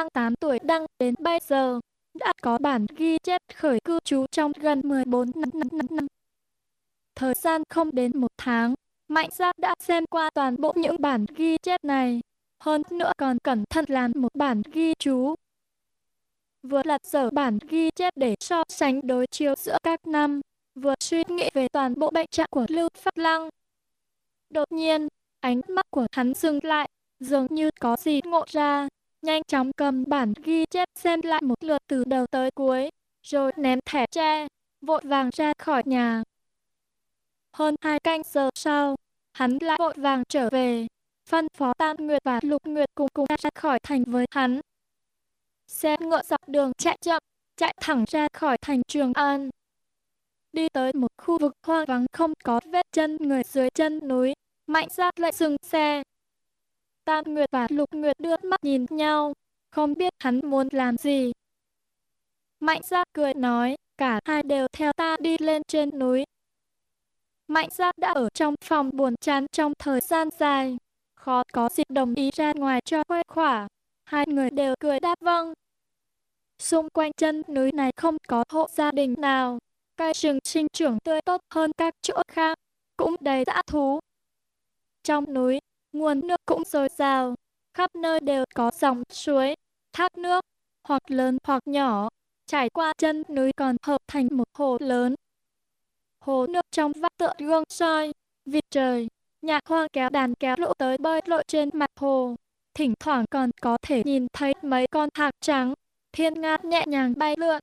Lăng 8 tuổi đăng đến bây giờ, đã có bản ghi chép khởi cư trú trong gần 14 năm, năm, năm, năm. Thời gian không đến một tháng, Mạnh Gia đã xem qua toàn bộ những bản ghi chép này, hơn nữa còn cẩn thận làm một bản ghi chú. Vừa lật dở bản ghi chép để so sánh đối chiếu giữa các năm, vừa suy nghĩ về toàn bộ bệnh trạng của Lưu Phát Lăng. Đột nhiên, ánh mắt của hắn dừng lại, dường như có gì ngộ ra, nhanh chóng cầm bản ghi chép xem lại một lượt từ đầu tới cuối, rồi ném thẻ tre, vội vàng ra khỏi nhà. Hơn hai canh giờ sau, hắn lại vội vàng trở về, phân phó Tam Nguyệt và Lục Nguyệt cùng cùng ra khỏi thành với hắn. Xe ngựa dọc đường chạy chậm, chạy thẳng ra khỏi thành Trường An. Đi tới một khu vực hoang vắng không có vết chân người dưới chân núi, mạnh ra lại dừng xe. Tam Nguyệt và Lục Nguyệt đưa mắt nhìn nhau, không biết hắn muốn làm gì. Mạnh Gia cười nói, cả hai đều theo ta đi lên trên núi. Mạnh Gia đã ở trong phòng buồn chán trong thời gian dài, khó có dịp đồng ý ra ngoài cho khuây khỏa. Hai người đều cười đáp vâng. Xung quanh chân núi này không có hộ gia đình nào, cây rừng sinh trưởng tươi tốt hơn các chỗ khác, cũng đầy dã thú. Trong núi, nguồn nước cũng dồi dào, khắp nơi đều có dòng suối, thác nước, hoặc lớn hoặc nhỏ, trải qua chân núi còn hợp thành một hồ lớn. Hồ nước trong vắt tựa gương soi, vịt trời, nhạc hoa kéo đàn kéo lũ tới bơi lội trên mặt hồ. Thỉnh thoảng còn có thể nhìn thấy mấy con hạc trắng, thiên nga nhẹ nhàng bay lượn.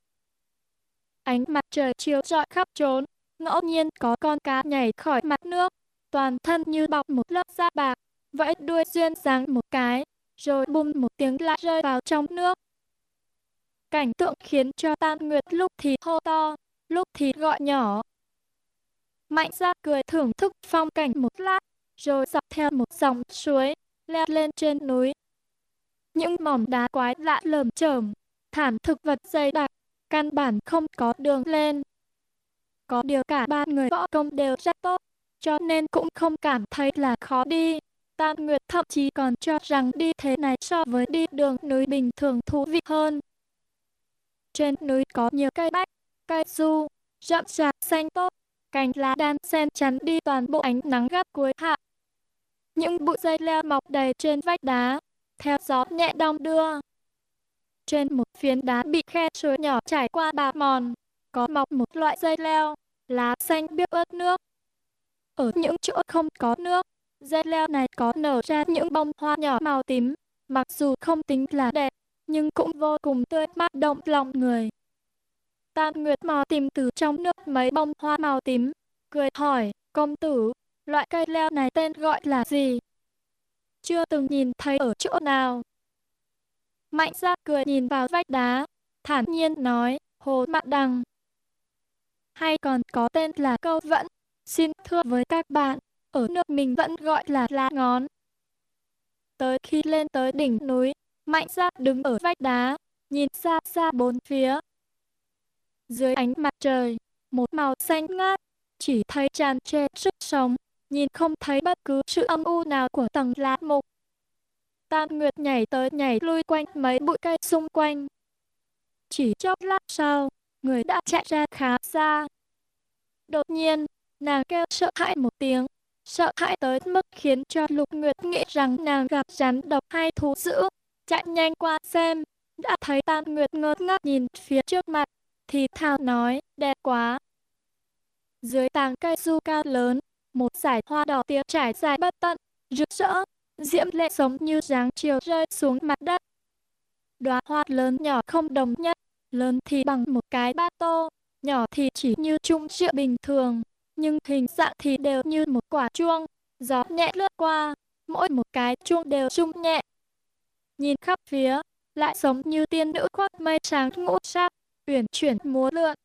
Ánh mặt trời chiếu rọi khắp trốn, ngẫu nhiên có con cá nhảy khỏi mặt nước, toàn thân như bọc một lớp da bạc, vẫy đuôi duyên dáng một cái, rồi bùm một tiếng lại rơi vào trong nước. Cảnh tượng khiến cho Tam Nguyệt lúc thì hô to, lúc thì gọi nhỏ. Mạnh ra cười thưởng thức phong cảnh một lát, rồi dọc theo một dòng suối, leo lên trên núi. Những mỏm đá quái lạ lởm chởm, thảm thực vật dày đặc, căn bản không có đường lên. Có điều cả ba người võ công đều rất tốt, cho nên cũng không cảm thấy là khó đi. Tam Nguyệt thậm chí còn cho rằng đi thế này so với đi đường núi bình thường thú vị hơn. Trên núi có nhiều cây bách, cây du, rậm rạp xanh tốt, cành lá đan xen chắn đi toàn bộ ánh nắng gắt cuối hạ. Những bụi dây leo mọc đầy trên vách đá, theo gió nhẹ đong đưa. Trên một phiến đá bị khe suối nhỏ trải qua bạc mòn, có mọc một loại dây leo, lá xanh biếc ướt nước. Ở những chỗ không có nước, dây leo này có nở ra những bông hoa nhỏ màu tím, mặc dù không tính là đẹp, nhưng cũng vô cùng tươi mát động lòng người. Tam Nguyệt mò tìm từ trong nước mấy bông hoa màu tím, cười hỏi, công tử, loại cây leo này tên gọi là gì? Chưa từng nhìn thấy ở chỗ nào. Mạnh ra cười nhìn vào vách đá, thản nhiên nói, hồ mạn đằng. Hay còn có tên là câu vẫn, xin thưa với các bạn, ở nước mình vẫn gọi là lá ngón. Tới khi lên tới đỉnh núi, mạnh ra đứng ở vách đá, nhìn xa xa bốn phía. Dưới ánh mặt trời, một màu xanh ngát, chỉ thấy tràn trề sức sống, nhìn không thấy bất cứ sự âm u nào của tầng lá mục. Tam Nguyệt nhảy tới nhảy lui quanh mấy bụi cây xung quanh. Chỉ chốc lát sau, người đã chạy ra khá xa. Đột nhiên, nàng kêu sợ hãi một tiếng, sợ hãi tới mức khiến cho Lục Nguyệt nghĩ rằng nàng gặp rắn độc hay thú dữ. Chạy nhanh qua xem, đã thấy Tam Nguyệt ngơ ngác nhìn phía trước mặt, thì thào nói, đẹp quá. Dưới tàng cây du cao lớn, một dải hoa đỏ tía trải dài bất tận, rực rỡ, diễm lệ giống như dáng chiều rơi xuống mặt đất. Đóa hoa lớn nhỏ không đồng nhất, lớn thì bằng một cái bát tô, nhỏ thì chỉ như chung rượu bình thường, nhưng hình dạng thì đều như một quả chuông, gió nhẹ lướt qua, mỗi một cái chuông đều rung nhẹ. Nhìn khắp phía, lại giống như tiên nữ khoác mây trắng ngũ sắc, uyển chuyển múa lượn.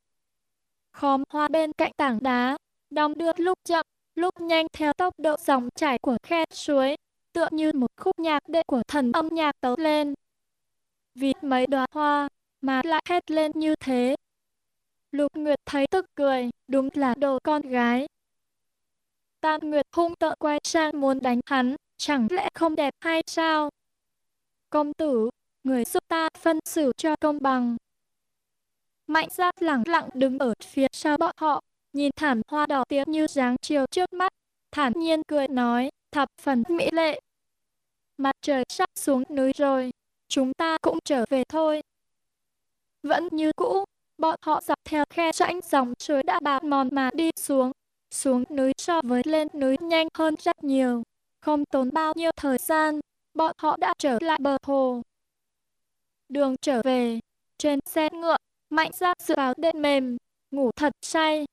Khóm hoa bên cạnh tảng đá, đong đưa lúc chậm, lúc nhanh theo tốc độ dòng chảy của khe suối, tựa như một khúc nhạc đệ của thần âm nhạc tấu lên. Vì mấy đóa hoa mà lại hét lên như thế. Lục Nguyệt thấy tức cười, đúng là đồ con gái. Tam Nguyệt hung tợn quay sang muốn đánh hắn, chẳng lẽ không đẹp hay sao? Công tử, người giúp ta phân xử cho công bằng. Mạnh ra lặng lặng đứng ở phía sau bọn họ, nhìn thảm hoa đỏ tía như dáng chiều trước mắt, thản nhiên cười nói, thập phần mỹ lệ. Mặt trời sắp xuống núi rồi, chúng ta cũng trở về thôi. Vẫn như cũ, bọn họ dọc theo khe rãnh dòng suối đã bạc mòn mà đi xuống. Xuống núi so với lên núi nhanh hơn rất nhiều. Không tốn bao nhiêu thời gian, bọn họ đã trở lại bờ hồ. Đường trở về, trên xe ngựa, mạnh ra dựa vào đệm mềm, ngủ thật say.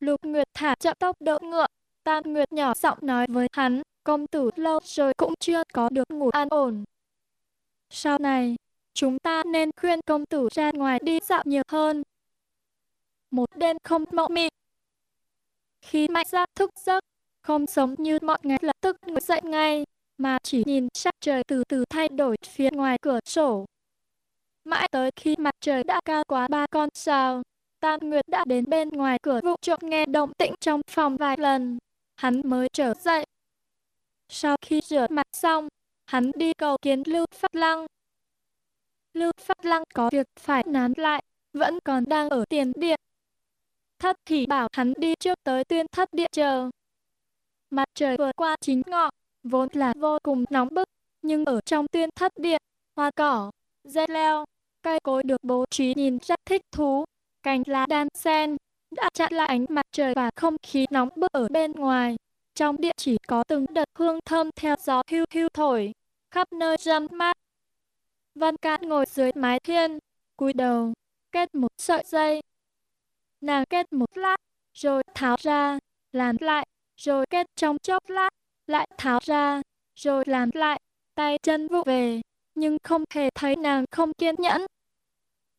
Lục Nguyệt thả chậm tốc độ ngựa, Tam Nguyệt nhỏ giọng nói với hắn, công tử lâu rồi cũng chưa có được ngủ an ổn. Sau này, chúng ta nên khuyên công tử ra ngoài đi dạo nhiều hơn. Một đêm không mộng mị. Khi mạnh ra thức giấc, không sống như mọi ngày lập tức ngồi dậy ngay, mà chỉ nhìn sắc trời từ từ thay đổi phía ngoài cửa sổ. Mãi tới khi mặt trời đã cao quá ba con sao, Tam Nguyệt đã đến bên ngoài cửa vụ trộm nghe động tĩnh trong phòng vài lần. Hắn mới trở dậy. Sau khi rửa mặt xong, hắn đi cầu kiến Lưu Phát Lăng. Lưu Phát Lăng có việc phải nán lại, vẫn còn đang ở tiền điện. Thất thì bảo hắn đi trước tới tuyên thất điện chờ. Mặt trời vừa qua chính ngọ, vốn là vô cùng nóng bức, nhưng ở trong tuyên thất điện, hoa cỏ, dây leo, cây cối được bố trí nhìn rất thích thú, cành lá đan sen, đã chặn lại ánh mặt trời và không khí nóng bức ở bên ngoài. Trong điện chỉ có từng đợt hương thơm theo gió hưu hưu thổi, khắp nơi râm mát. Văn Cát ngồi dưới mái thiên, cúi đầu, kết một sợi dây. Nàng kết một lát, rồi tháo ra, làm lại, rồi kết trong chốc lát, lại tháo ra, rồi làm lại, tay chân vụ về, nhưng không hề thấy nàng không kiên nhẫn.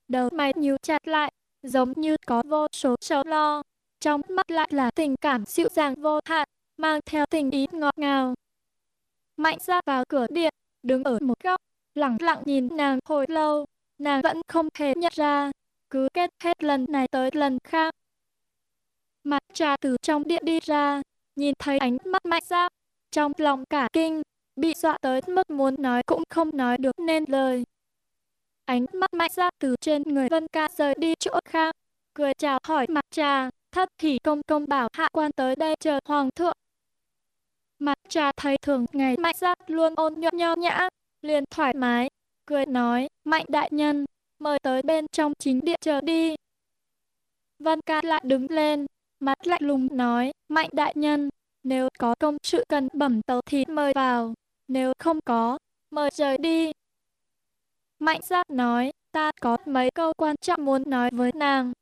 Đầu mày nhíu chặt lại, giống như có vô số sầu lo, trong mắt lại là tình cảm dịu dàng vô hạn, mang theo tình ý ngọt ngào. Mạnh ra vào cửa điện, đứng ở một góc, lặng lặng nhìn nàng hồi lâu, nàng vẫn không hề nhận ra, cứ kết hết lần này tới lần khác. Mặt trà từ trong điện đi ra, nhìn thấy ánh mắt mạnh giáp, trong lòng cả kinh, bị dọa tới mức muốn nói cũng không nói được nên lời. Ánh mắt mạnh giáp từ trên người Vân Ca rời đi chỗ khác, cười chào hỏi mặt trà, thất thì công công bảo hạ quan tới đây chờ hoàng thượng. Mặt trà thấy thường ngày mạnh giáp luôn ôn nhuận nho nhã, liền thoải mái, cười nói, mạnh đại nhân, mời tới bên trong chính điện chờ đi. Vân ca lại đứng lên, mặt lạnh lùng nói, mạnh đại nhân, nếu có công sự cần bẩm tấu thì mời vào, nếu không có, mời rời đi. Mạnh giác nói, ta có mấy câu quan trọng muốn nói với nàng.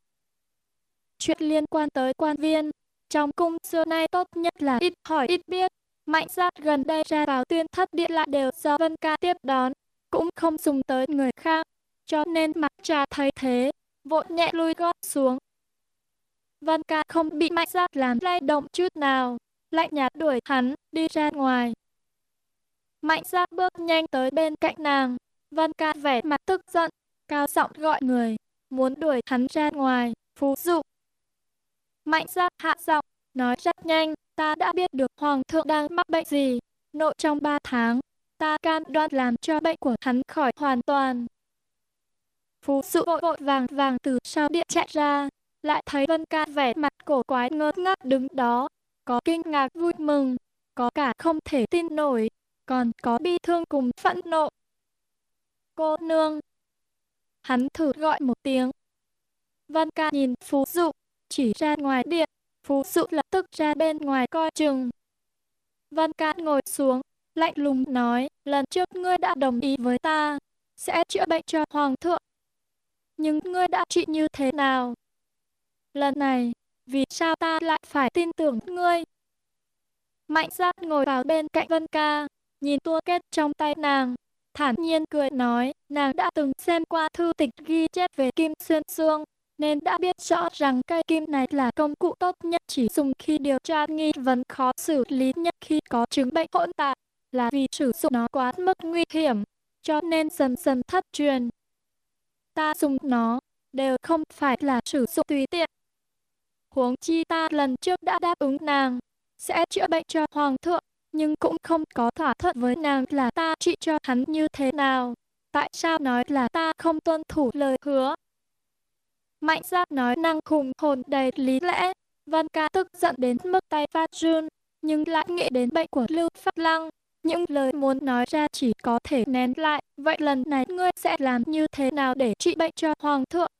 Chuyện liên quan tới quan viên, trong cung xưa nay tốt nhất là ít hỏi ít biết. Mạnh giác gần đây ra vào tuyên thất điện lại đều do Vân Ca tiếp đón, cũng không dùng tới người khác, cho nên mặt trà thấy thế, vội nhẹ lui gót xuống. Vân Ca không bị mạnh giác làm lay động chút nào, lạnh nhạt đuổi hắn đi ra ngoài. Mạnh giác bước nhanh tới bên cạnh nàng, Vân Ca vẻ mặt tức giận, cao giọng gọi người, muốn đuổi hắn ra ngoài, phú dụ. Mạnh giác hạ giọng, nói rất nhanh, ta đã biết được Hoàng thượng đang mắc bệnh gì, nội trong ba tháng, ta can đoan làm cho bệnh của hắn khỏi hoàn toàn. Phú sự vội vội vàng vàng từ sau điện chạy ra, lại thấy Vân Ca vẻ mặt cổ quái ngơ ngác đứng đó, có kinh ngạc vui mừng, có cả không thể tin nổi, còn có bi thương cùng phẫn nộ. Cô nương. Hắn thử gọi một tiếng. Văn ca nhìn Phú Dụ, chỉ ra ngoài điện, Phú Dụ lập tức ra bên ngoài coi chừng. Văn ca ngồi xuống, lạnh lùng nói, lần trước ngươi đã đồng ý với ta, sẽ chữa bệnh cho Hoàng thượng. Nhưng ngươi đã trị như thế nào? Lần này, vì sao ta lại phải tin tưởng ngươi? Mạnh giác ngồi vào bên cạnh Vân Ca, nhìn tua kết trong tay nàng, thản nhiên cười nói, nàng đã từng xem qua thư tịch ghi chép về kim xuyên xương, nên đã biết rõ rằng cây kim này là công cụ tốt nhất chỉ dùng khi điều tra nghi vấn khó xử lý nhất khi có chứng bệnh hỗn tạp, là vì sử dụng nó quá mức nguy hiểm, cho nên dần dần thất truyền. Ta dùng nó, đều không phải là sử dụng tùy tiện. Huống chi ta lần trước đã đáp ứng nàng, sẽ chữa bệnh cho hoàng thượng, nhưng cũng không có thỏa thuận với nàng là ta trị cho hắn như thế nào. tại sao nói là ta không tuân thủ lời hứa? Mạnh giác nói năng khủng hồn đầy lý lẽ. Văn ca tức giận đến mức tay phát run, nhưng lại nghĩ đến bệnh của Lưu Phát Lăng. Những lời muốn nói ra chỉ có thể nén lại. Vậy lần này ngươi sẽ làm như thế nào để trị bệnh cho Hoàng thượng?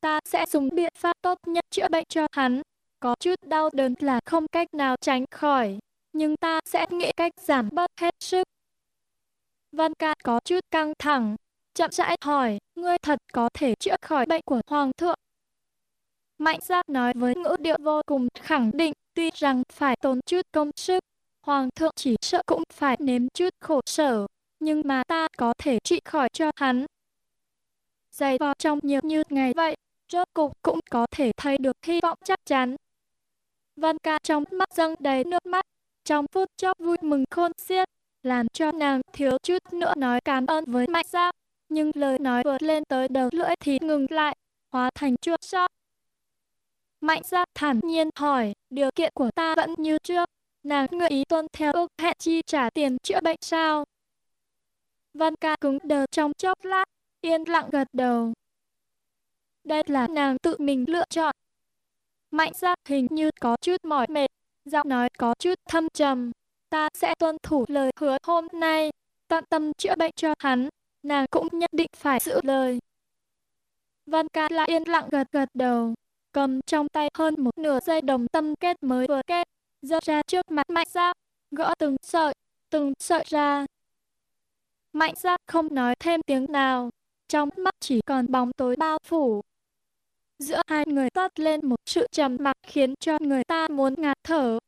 Ta sẽ dùng biện pháp tốt nhất chữa bệnh cho hắn. Có chút đau đớn là không cách nào tránh khỏi, nhưng ta sẽ nghĩ cách giảm bớt hết sức. Văn ca có chút căng thẳng, chậm rãi hỏi, ngươi thật có thể chữa khỏi bệnh của Hoàng thượng. Mạnh giác nói với ngữ điệu vô cùng khẳng định, tuy rằng phải tốn chút công sức, Hoàng thượng chỉ sợ cũng phải nếm chút khổ sở, nhưng mà ta có thể trị khỏi cho hắn. Dày vào trong nhiều như ngày vậy, rốt cục cũng có thể thấy được hy vọng chắc chắn. Văn ca trong mắt dâng đầy nước mắt, trong phút chốc vui mừng khôn xiết, làm cho nàng thiếu chút nữa nói cảm ơn với mạnh giao. Nhưng lời nói vừa lên tới đầu lưỡi thì ngừng lại, hóa thành chua xót. Mạnh giao thản nhiên hỏi, điều kiện của ta vẫn như trước, nàng nguyện ý tuân theo ước hẹn chi trả tiền chữa bệnh sao? Văn ca cứng đờ trong chốc lát, yên lặng gật đầu. Đây là nàng tự mình lựa chọn. Mạnh ra hình như có chút mỏi mệt, giọng nói có chút thâm trầm. Ta sẽ tuân thủ lời hứa hôm nay, tận tâm chữa bệnh cho hắn, nàng cũng nhất định phải giữ lời. Văn ca lại yên lặng gật gật đầu, cầm trong tay hơn một nửa dây đồng tâm kết mới vừa kết, giơ ra trước mặt mạnh ra, gõ từng sợi, từng sợi ra. Mạnh ra không nói thêm tiếng nào, trong mắt chỉ còn bóng tối bao phủ. Giữa hai người toát lên một sự trầm mặc khiến cho người ta muốn ngạt thở.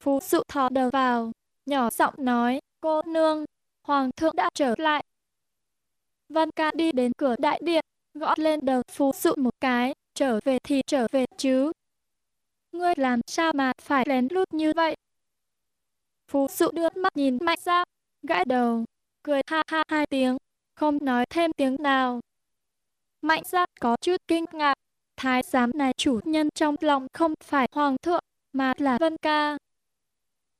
Phú sự thò đầu vào, nhỏ giọng nói, cô nương, hoàng thượng đã trở lại. Văn ca đi đến cửa đại điện, gõ lên đầu phú sự một cái, trở về thì trở về chứ. Ngươi làm sao mà phải lén lút như vậy? Phú sự đưa mắt nhìn mạnh ra, gãi đầu, cười ha ha hai tiếng, không nói thêm tiếng nào. Mạnh ra có chút kinh ngạc, thái giám này chủ nhân trong lòng không phải hoàng thượng, mà là Vân Ca.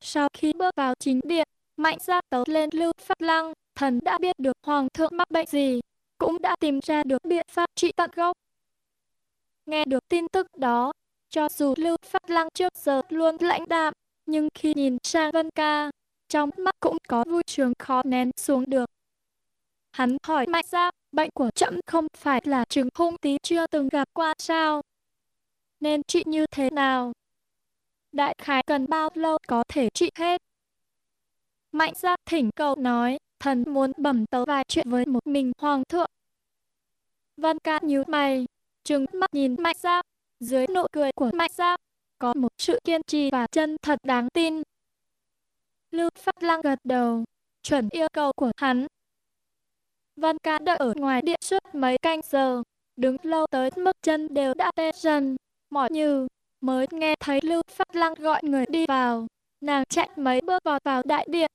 Sau khi bước vào chính điện, mạnh ra tấu lên Lưu Phát Lăng, thần đã biết được hoàng thượng mắc bệnh gì, cũng đã tìm ra được biện pháp trị tận gốc. Nghe được tin tức đó, cho dù Lưu Phát Lăng trước giờ luôn lãnh đạm, nhưng khi nhìn sang Vân Ca, trong mắt cũng có vui sướng khó nén xuống được. Hắn hỏi mạnh ra, bệnh của trẫm không phải là chứng hung tí chưa từng gặp qua sao? Nên trị như thế nào? Đại khái cần bao lâu có thể trị hết? Mạnh ra thỉnh cầu nói, thần muốn bẩm tấu vài chuyện với một mình hoàng thượng. Văn ca nhíu mày, trừng mắt nhìn mạnh ra, dưới nụ cười của mạnh ra, có một sự kiên trì và chân thật đáng tin. Lưu Phát Lăng gật đầu, chuẩn yêu cầu của hắn, Văn ca đợi ở ngoài điện suốt mấy canh giờ, đứng lâu tới mức chân đều đã tê dần, mỏi như, mới nghe thấy Lưu Phát Lăng gọi người đi vào. Nàng chạy mấy bước vào vào đại điện.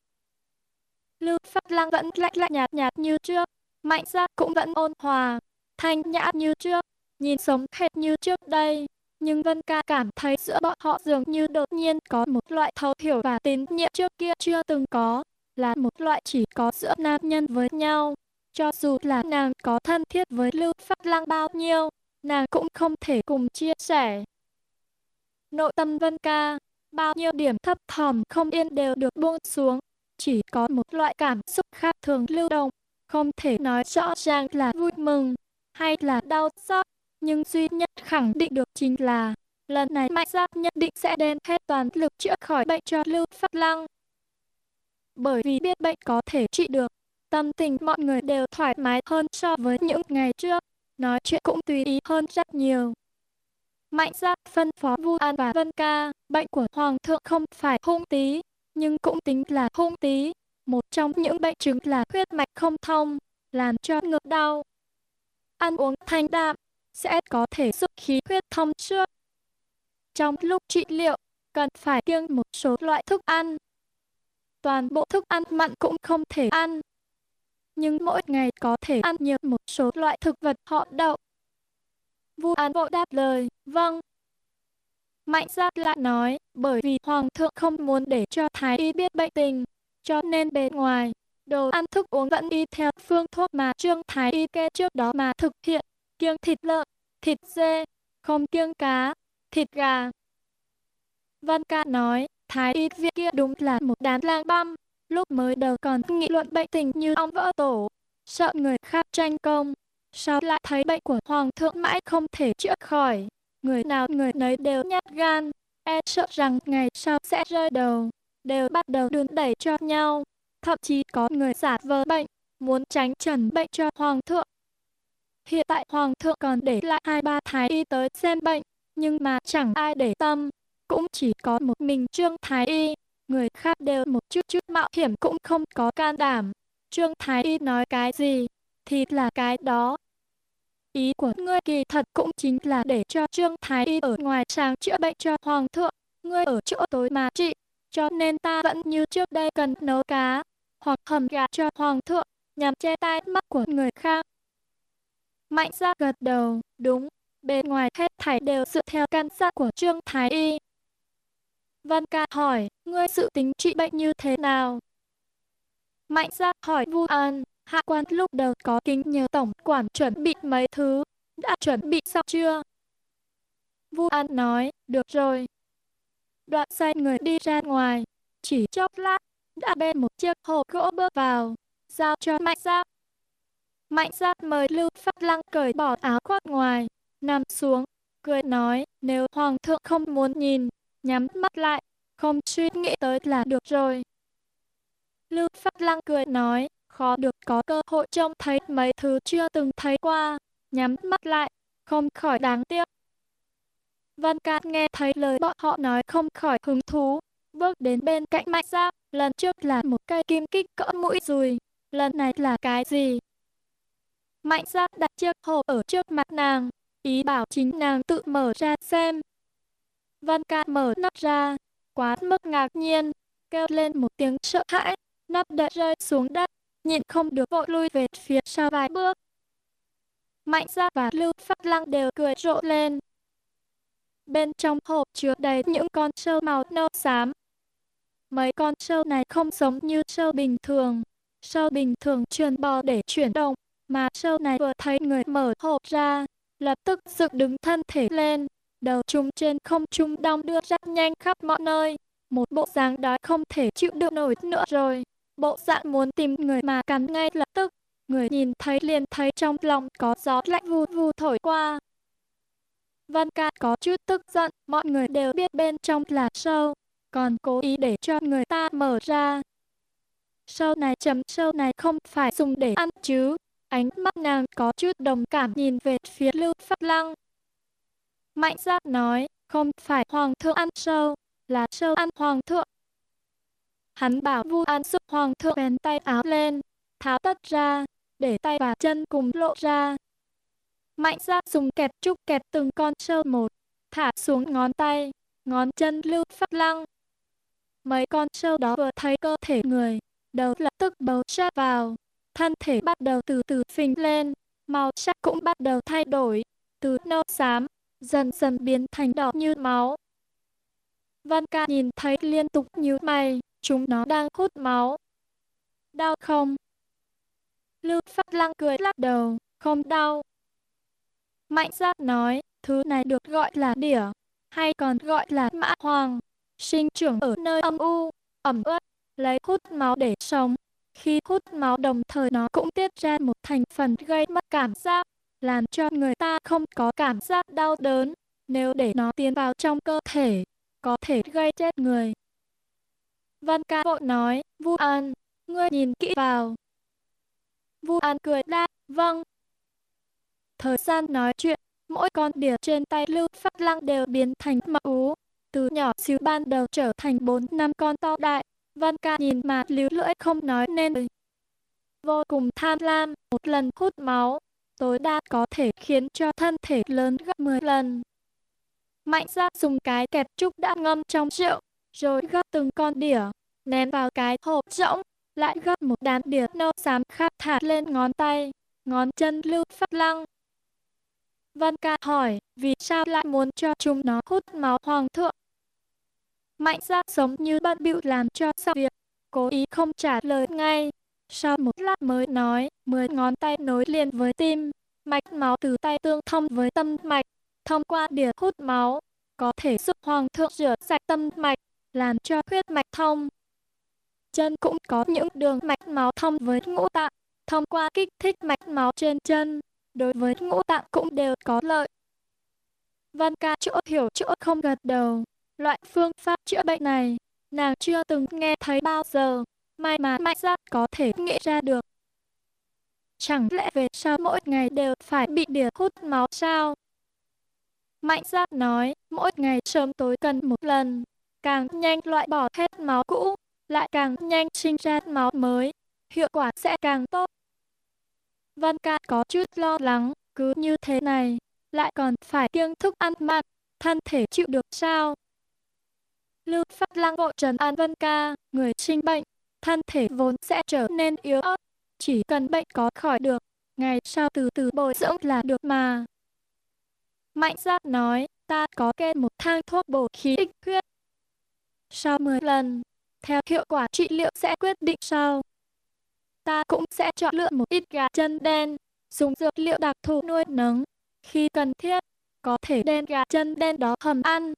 Lưu Phát Lăng vẫn lạnh lạnh nhạt nhạt như trước, mạnh Gia cũng vẫn ôn hòa, thanh nhã như trước, nhìn sống hệt như trước đây. Nhưng Vân Ca cảm thấy giữa bọn họ dường như đột nhiên có một loại thấu hiểu và tín nhiệm trước kia chưa từng có, là một loại chỉ có giữa nam nhân với nhau. Cho dù là nàng có thân thiết với Lưu Phát Lăng bao nhiêu, nàng cũng không thể cùng chia sẻ. Nội tâm Vân Ca, bao nhiêu điểm thấp thỏm không yên đều được buông xuống. Chỉ có một loại cảm xúc khác thường lưu động, không thể nói rõ ràng là vui mừng hay là đau xót, nhưng duy nhất khẳng định được chính là lần này Mạnh giáp nhất định sẽ đem hết toàn lực chữa khỏi bệnh cho Lưu Phát Lăng. Bởi vì biết bệnh có thể trị được, Tâm tình mọi người đều thoải mái hơn so với những ngày trước, nói chuyện cũng tùy ý hơn rất nhiều. Mạnh giáp phân phó Vu An và Vân Ca, bệnh của Hoàng thượng không phải hung tí, nhưng cũng tính là hung tí. Một trong những bệnh chứng là huyết mạch không thông, làm cho ngực đau. Ăn uống thanh đạm, sẽ có thể giúp khí huyết thông suốt. Trong lúc trị liệu, cần phải kiêng một số loại thức ăn. Toàn bộ thức ăn mặn cũng không thể ăn, nhưng mỗi ngày có thể ăn nhiều một số loại thực vật họ đậu. Vu An vội đáp lời, vâng. Mạnh giác lại nói, bởi vì Hoàng thượng không muốn để cho Thái y biết bệnh tình, cho nên bề ngoài, đồ ăn thức uống vẫn y theo phương thuốc mà Trương Thái Y kê trước đó mà thực hiện, kiêng thịt lợn, thịt dê, không kiêng cá, thịt gà. Văn ca nói, Thái Y viện kia đúng là một đám lang băm, lúc mới đầu còn nghị luận bệnh tình như ong vỡ tổ, sợ người khác tranh công, sau lại thấy bệnh của Hoàng thượng mãi không thể chữa khỏi, người nào người nấy đều nhát gan, e sợ rằng ngày sau sẽ rơi đầu, đều bắt đầu đùn đẩy cho nhau, thậm chí có người giả vờ bệnh, muốn tránh trần bệnh cho Hoàng thượng. Hiện tại Hoàng thượng còn để lại hai ba thái y tới xem bệnh, nhưng mà chẳng ai để tâm, cũng chỉ có một mình Trương Thái Y, người khác đều một chút chút mạo hiểm cũng không có can đảm. Trương Thái Y nói cái gì, thì là cái đó. Ý của ngươi kỳ thật cũng chính là để cho Trương Thái Y ở ngoài sáng chữa bệnh cho Hoàng thượng, ngươi ở chỗ tối mà trị, cho nên ta vẫn như trước đây cần nấu cá, hoặc hầm gà cho Hoàng thượng, nhằm che tai mắt của người khác. Mạnh ra gật đầu, đúng, bên ngoài hết thảy đều dựa theo căn dặn của Trương Thái Y. Văn ca hỏi, ngươi sự tính trị bệnh như thế nào? Mạnh ra hỏi Vu An, hạ quan lúc đầu có kính nhờ tổng quản chuẩn bị mấy thứ, đã chuẩn bị xong chưa? Vu An nói, được rồi. Đoạn sai người đi ra ngoài, chỉ chốc lát, đã bên một chiếc hộp gỗ bước vào, giao cho Mạnh Giáp. Mạnh Giáp mời Lưu Phát Lăng cởi bỏ áo khoác ngoài, nằm xuống, cười nói, nếu Hoàng thượng không muốn nhìn, nhắm mắt lại, không suy nghĩ tới là được rồi. Lưu Phát Lăng cười nói, khó được có cơ hội trông thấy mấy thứ chưa từng thấy qua, nhắm mắt lại, không khỏi đáng tiếc. Văn Cát nghe thấy lời bọn họ nói không khỏi hứng thú, bước đến bên cạnh Mạnh Giáp, lần trước là một cây kim kích cỡ mũi dùi, lần này là cái gì? Mạnh Giáp đặt chiếc hộp ở trước mặt nàng, ý bảo chính nàng tự mở ra xem. Văn Cát mở nắp ra, quá mức ngạc nhiên, kêu lên một tiếng sợ hãi, nắp đã rơi xuống đất, nhịn không được vội lui về phía sau vài bước. Mạnh ra và Lưu Phát Lăng đều cười rộ lên, Bên trong hộp chứa đầy những con sâu màu nâu xám. Mấy con sâu này không giống như sâu bình thường. Sâu bình thường truyền bò để chuyển động, mà sâu này vừa thấy người mở hộp ra, lập tức dựng đứng thân thể lên, đầu chúng trên không trung đong đưa rất nhanh khắp mọi nơi. Một bộ dáng đói không thể chịu được nổi nữa rồi. Bộ dạng muốn tìm người mà cắn ngay lập tức. Người nhìn thấy liền thấy trong lòng có gió lạnh vù vù thổi qua, Văn ca có chút tức giận, mọi người đều biết bên trong là sâu, còn cố ý để cho người ta mở ra. Sâu này chấm sâu này không phải dùng để ăn chứ. Ánh mắt nàng có chút đồng cảm nhìn về phía Lưu Phát Lăng. Mạnh giác nói, không phải hoàng thượng ăn sâu, là sâu ăn hoàng thượng. Hắn bảo Vu An Xúc hoàng thượng bèn tay áo lên, tháo tất ra, để tay và chân cùng lộ ra, Mạnh ra dùng kẹp trúc kẹp từng con sâu một, thả xuống ngón tay, ngón chân lưu phát lăng. Mấy con sâu đó vừa thấy cơ thể người, đầu lập tức bấu sát vào, thân thể bắt đầu từ từ phình lên, màu sắc cũng bắt đầu thay đổi, từ nâu xám, dần dần biến thành đỏ như máu. Văn ca nhìn thấy liên tục nhíu mày, chúng nó đang hút máu. Đau không? Lưu Phát Lăng cười lắc đầu, không đau. Mạnh giác nói, thứ này được gọi là đỉa, hay còn gọi là mã hoàng, sinh trưởng ở nơi âm u, ẩm ướt, lấy hút máu để sống. Khi hút máu đồng thời nó cũng tiết ra một thành phần gây mất cảm giác, làm cho người ta không có cảm giác đau đớn. Nếu để nó tiến vào trong cơ thể, có thể gây chết người. Văn ca vội nói, Vu An, ngươi nhìn kỹ vào. Vu An cười đáp, vâng, Thời gian nói chuyện, mỗi con đỉa trên tay Lưu Phát Lăng đều biến thành mập ú. Từ nhỏ xíu ban đầu trở thành bốn năm con to đại. Văn ca nhìn mà líu lưỡi không nói nên lời. Vô cùng tham lam, một lần hút máu, tối đa có thể khiến cho thân thể lớn gấp 10 lần. Mạnh ra dùng cái kẹp trúc đã ngâm trong rượu, rồi gấp từng con đĩa ném vào cái hộp rỗng, lại gấp một đám đĩa nâu xám khác thả lên ngón tay, ngón chân lưu phát lăng, Văn ca hỏi, vì sao lại muốn cho chúng nó hút máu hoàng thượng? Mạnh ra sống như bận bịu làm cho xong việc, cố ý không trả lời ngay. Sau một lát mới nói, mười ngón tay nối liền với tim, mạch máu từ tay tương thông với tâm mạch, thông qua đĩa hút máu, có thể giúp hoàng thượng rửa sạch tâm mạch, làm cho huyết mạch thông. Chân cũng có những đường mạch máu thông với ngũ tạng, thông qua kích thích mạch máu trên chân, đối với ngũ tạng cũng đều có lợi. Văn ca chỗ hiểu chỗ không gật đầu, loại phương pháp chữa bệnh này, nàng chưa từng nghe thấy bao giờ, may mà mạnh giác có thể nghĩ ra được. Chẳng lẽ về sau mỗi ngày đều phải bị đỉa hút máu sao? Mạnh giác nói, mỗi ngày sớm tối cần một lần, càng nhanh loại bỏ hết máu cũ, lại càng nhanh sinh ra máu mới, hiệu quả sẽ càng tốt. Văn ca có chút lo lắng, cứ như thế này, lại còn phải kiêng thức ăn mặn, thân thể chịu được sao? Lưu Phát Lăng vội trần an Vân ca, người sinh bệnh, thân thể vốn sẽ trở nên yếu ớt, chỉ cần bệnh có khỏi được, ngày sau từ từ bồi dưỡng là được mà. Mạnh giác nói, ta có kê một thang thuốc bổ khí ích huyết. Sau 10 lần, theo hiệu quả trị liệu sẽ quyết định sau. Ta cũng sẽ chọn lựa một ít gà chân đen, dùng dược liệu đặc thù nuôi nấng. Khi cần thiết, có thể đem gà chân đen đó hầm ăn.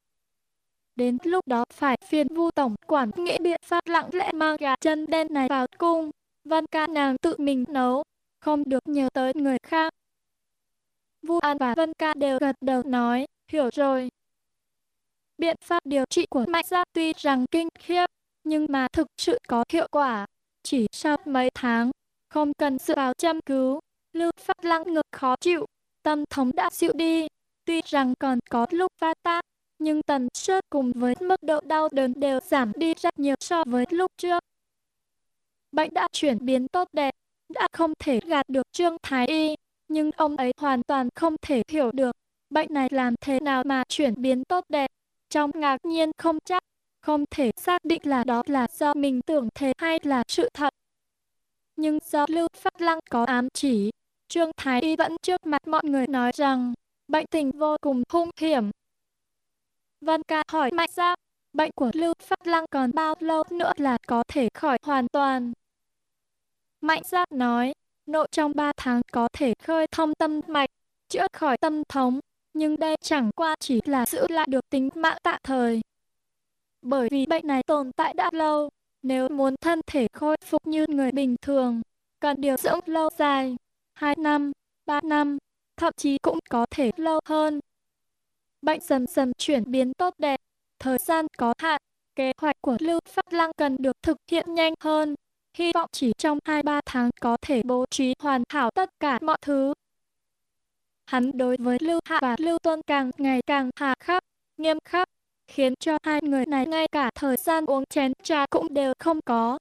Đến lúc đó phải phiền vu tổng quản nghĩ biện pháp lặng lẽ mang gà chân đen này vào cung. Văn ca nàng tự mình nấu, không được nhờ tới người khác. Vu An và Vân Ca đều gật đầu nói, hiểu rồi. Biện pháp điều trị của Mạnh Gia tuy rằng kinh khiếp, nhưng mà thực sự có hiệu quả. Chỉ sau mấy tháng, không cần sự vào châm cứu, Lưu Phát Lăng ngực khó chịu, tâm thống đã dịu đi. Tuy rằng còn có lúc phát tác, nhưng tần suất cùng với mức độ đau đớn đều giảm đi rất nhiều so với lúc trước. Bệnh đã chuyển biến tốt đẹp, đã không thể gạt được Trương Thái Y, nhưng ông ấy hoàn toàn không thể hiểu được bệnh này làm thế nào mà chuyển biến tốt đẹp. Trong ngạc nhiên không chắc, không thể xác định là đó là do mình tưởng thế hay là sự thật. Nhưng do Lưu Phát Lăng có ám chỉ, Trương Thái Y vẫn trước mặt mọi người nói rằng bệnh tình vô cùng hung hiểm. Văn Ca hỏi Mạnh ra, bệnh của Lưu Phát Lăng còn bao lâu nữa là có thể khỏi hoàn toàn? Mạnh Giác nói, nội trong 3 tháng có thể khơi thông tâm mạch, chữa khỏi tâm thống, nhưng đây chẳng qua chỉ là giữ lại được tính mạng tạm thời. Bởi vì bệnh này tồn tại đã lâu, nếu muốn thân thể khôi phục như người bình thường, cần điều dưỡng lâu dài, 2 năm, 3 năm, thậm chí cũng có thể lâu hơn. Bệnh dần dần chuyển biến tốt đẹp, thời gian có hạn, kế hoạch của Lưu Phát Lăng cần được thực hiện nhanh hơn, hy vọng chỉ trong 2-3 tháng có thể bố trí hoàn hảo tất cả mọi thứ. Hắn đối với Lưu Hạ và Lưu Tuân càng ngày càng hạ khắc, nghiêm khắc, khiến cho hai người này ngay cả thời gian uống chén trà cũng đều không có.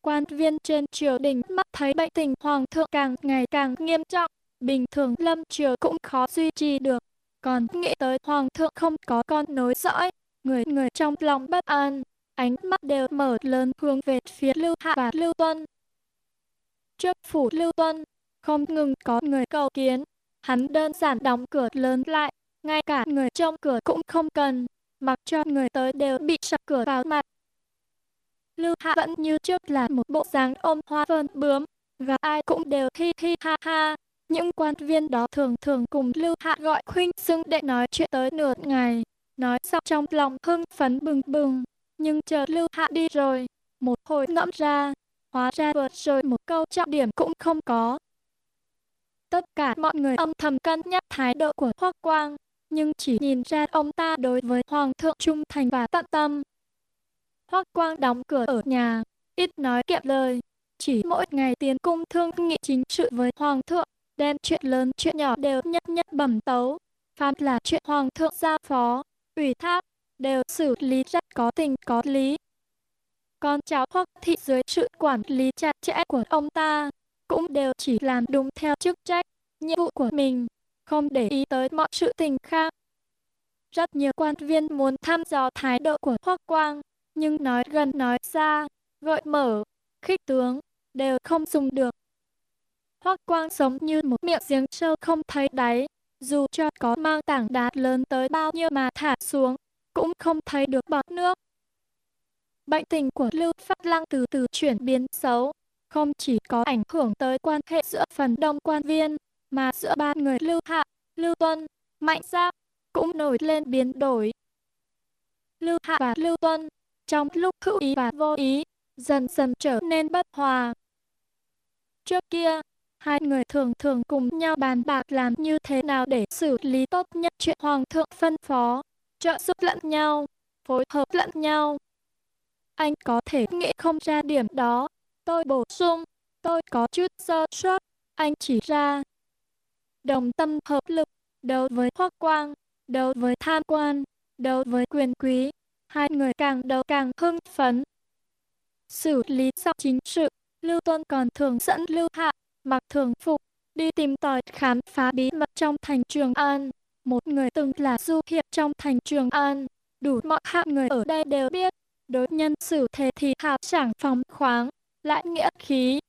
Quan viên trên triều đình mắt thấy bệnh tình hoàng thượng càng ngày càng nghiêm trọng, bình thường lâm triều cũng khó duy trì được. Còn nghĩ tới hoàng thượng không có con nối dõi, người người trong lòng bất an, ánh mắt đều mở lớn hướng về phía Lưu Hạ và Lưu Tuân. Trước phủ Lưu Tuân, không ngừng có người cầu kiến, hắn đơn giản đóng cửa lớn lại, ngay cả người trong cửa cũng không cần, mặc cho người tới đều bị sập cửa vào mặt. Lưu Hạ vẫn như trước là một bộ dáng ôm hoa vơn bướm, và ai cũng đều hi hi ha ha. Những quan viên đó thường thường cùng Lưu Hạ gọi khuynh xưng để nói chuyện tới nửa ngày, nói xong trong lòng hưng phấn bừng bừng, nhưng chờ Lưu Hạ đi rồi, một hồi ngẫm ra, hóa ra vượt rồi một câu trọng điểm cũng không có. Tất cả mọi người âm thầm cân nhắc thái độ của Hoắc Quang, nhưng chỉ nhìn ra ông ta đối với Hoàng thượng trung thành và tận tâm. Hoắc Quang đóng cửa ở nhà, ít nói kiệm lời, chỉ mỗi ngày tiến cung thương nghị chính sự với Hoàng thượng, đem chuyện lớn chuyện nhỏ đều nhất nhất bẩm tấu. Phàm là chuyện Hoàng thượng giao phó, ủy thác, đều xử lý rất có tình có lý. Con cháu Hoắc thị dưới sự quản lý chặt chẽ của ông ta, cũng đều chỉ làm đúng theo chức trách, nhiệm vụ của mình, không để ý tới mọi sự tình khác. Rất nhiều quan viên muốn thăm dò thái độ của Hoắc Quang, nhưng nói gần nói xa, gợi mở, khích tướng, đều không dùng được. Hoắc Quang sống như một miệng giếng sâu không thấy đáy, dù cho có mang tảng đá lớn tới bao nhiêu mà thả xuống, cũng không thấy được bọt nước. Bệnh tình của Lưu Phát Lăng từ từ chuyển biến xấu, không chỉ có ảnh hưởng tới quan hệ giữa phần đông quan viên, mà giữa ba người Lưu Hạ, Lưu Tuân, Mạnh Giáp cũng nổi lên biến đổi. Lưu Hạ và Lưu Tuân, trong lúc hữu ý và vô ý, dần dần trở nên bất hòa. Trước kia, hai người thường thường cùng nhau bàn bạc làm như thế nào để xử lý tốt nhất chuyện hoàng thượng phân phó, trợ giúp lẫn nhau, phối hợp lẫn nhau. Anh có thể nghĩ không ra điểm đó, tôi bổ sung, tôi có chút sơ sót, anh chỉ ra. Đồng tâm hợp lực, đấu với hoắc quang, đấu với tham quan, đấu với quyền quý, hai người càng đấu càng hưng phấn. Xử lý xong chính sự, Lưu tôn còn thường dẫn Lưu Hạ, mặc thường phục, đi tìm tòi khám phá bí mật trong thành Trường An. Một người từng là du hiệp trong thành Trường An, đủ mọi hạng người ở đây đều biết, đối nhân xử thế thì hạ chẳng phóng khoáng, lại nghĩa khí.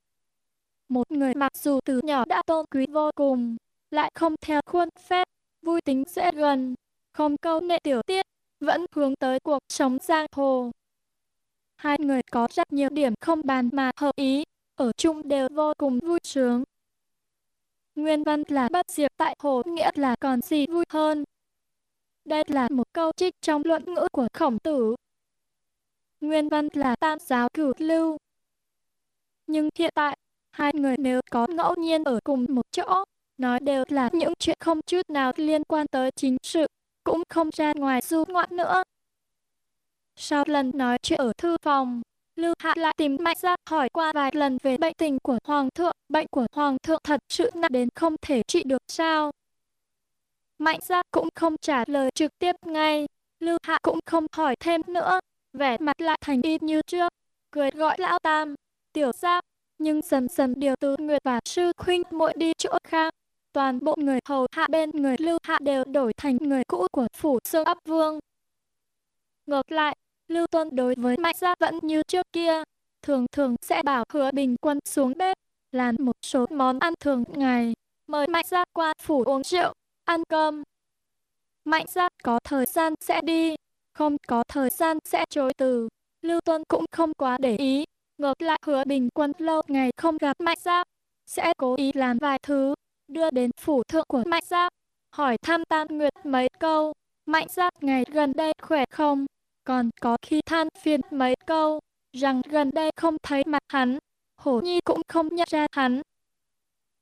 Một người mặc dù từ nhỏ đã tôn quý vô cùng, lại không theo khuôn phép, vui tính dễ gần, không câu nệ tiểu tiết, vẫn hướng tới cuộc sống giang hồ. Hai người có rất nhiều điểm không bàn mà hợp ý, ở chung đều vô cùng vui sướng. Nguyên văn là bất diệt tại hồ nghĩa là còn gì vui hơn. Đây là một câu trích trong luận ngữ của khổng tử. Nguyên văn là tam giáo cửu lưu. Nhưng hiện tại, hai người nếu có ngẫu nhiên ở cùng một chỗ, nói đều là những chuyện không chút nào liên quan tới chính sự, cũng không ra ngoài du ngoạn nữa. Sau lần nói chuyện ở thư phòng, Lưu Hạ lại tìm Mạnh Gia hỏi qua vài lần về bệnh tình của Hoàng thượng. Bệnh của Hoàng thượng thật sự nặng đến không thể trị được sao. Mạnh Gia cũng không trả lời trực tiếp ngay. Lưu Hạ cũng không hỏi thêm nữa. Vẻ mặt lại thành y như trước. Cười gọi lão tam, tiểu gia. Nhưng dần dần điều từ Nguyệt và sư khuynh mỗi đi chỗ khác. Toàn bộ người hầu hạ bên người Lưu Hạ đều đổi thành người cũ của phủ sương ấp vương. Ngược lại, Lưu Tuân đối với Mạnh Gia vẫn như trước kia, thường thường sẽ bảo hứa bình quân xuống bếp, làm một số món ăn thường ngày, mời Mạnh Gia qua phủ uống rượu, ăn cơm. Mạnh Gia có thời gian sẽ đi, không có thời gian sẽ chối từ. Lưu Tuân cũng không quá để ý, ngược lại hứa bình quân lâu ngày không gặp Mạnh giáp sẽ cố ý làm vài thứ, đưa đến phủ thượng của Mạnh giáp hỏi thăm Tam Nguyệt mấy câu, Mạnh giáp ngày gần đây khỏe không? còn có khi than phiền mấy câu, rằng gần đây không thấy mặt hắn, hổ nhi cũng không nhận ra hắn.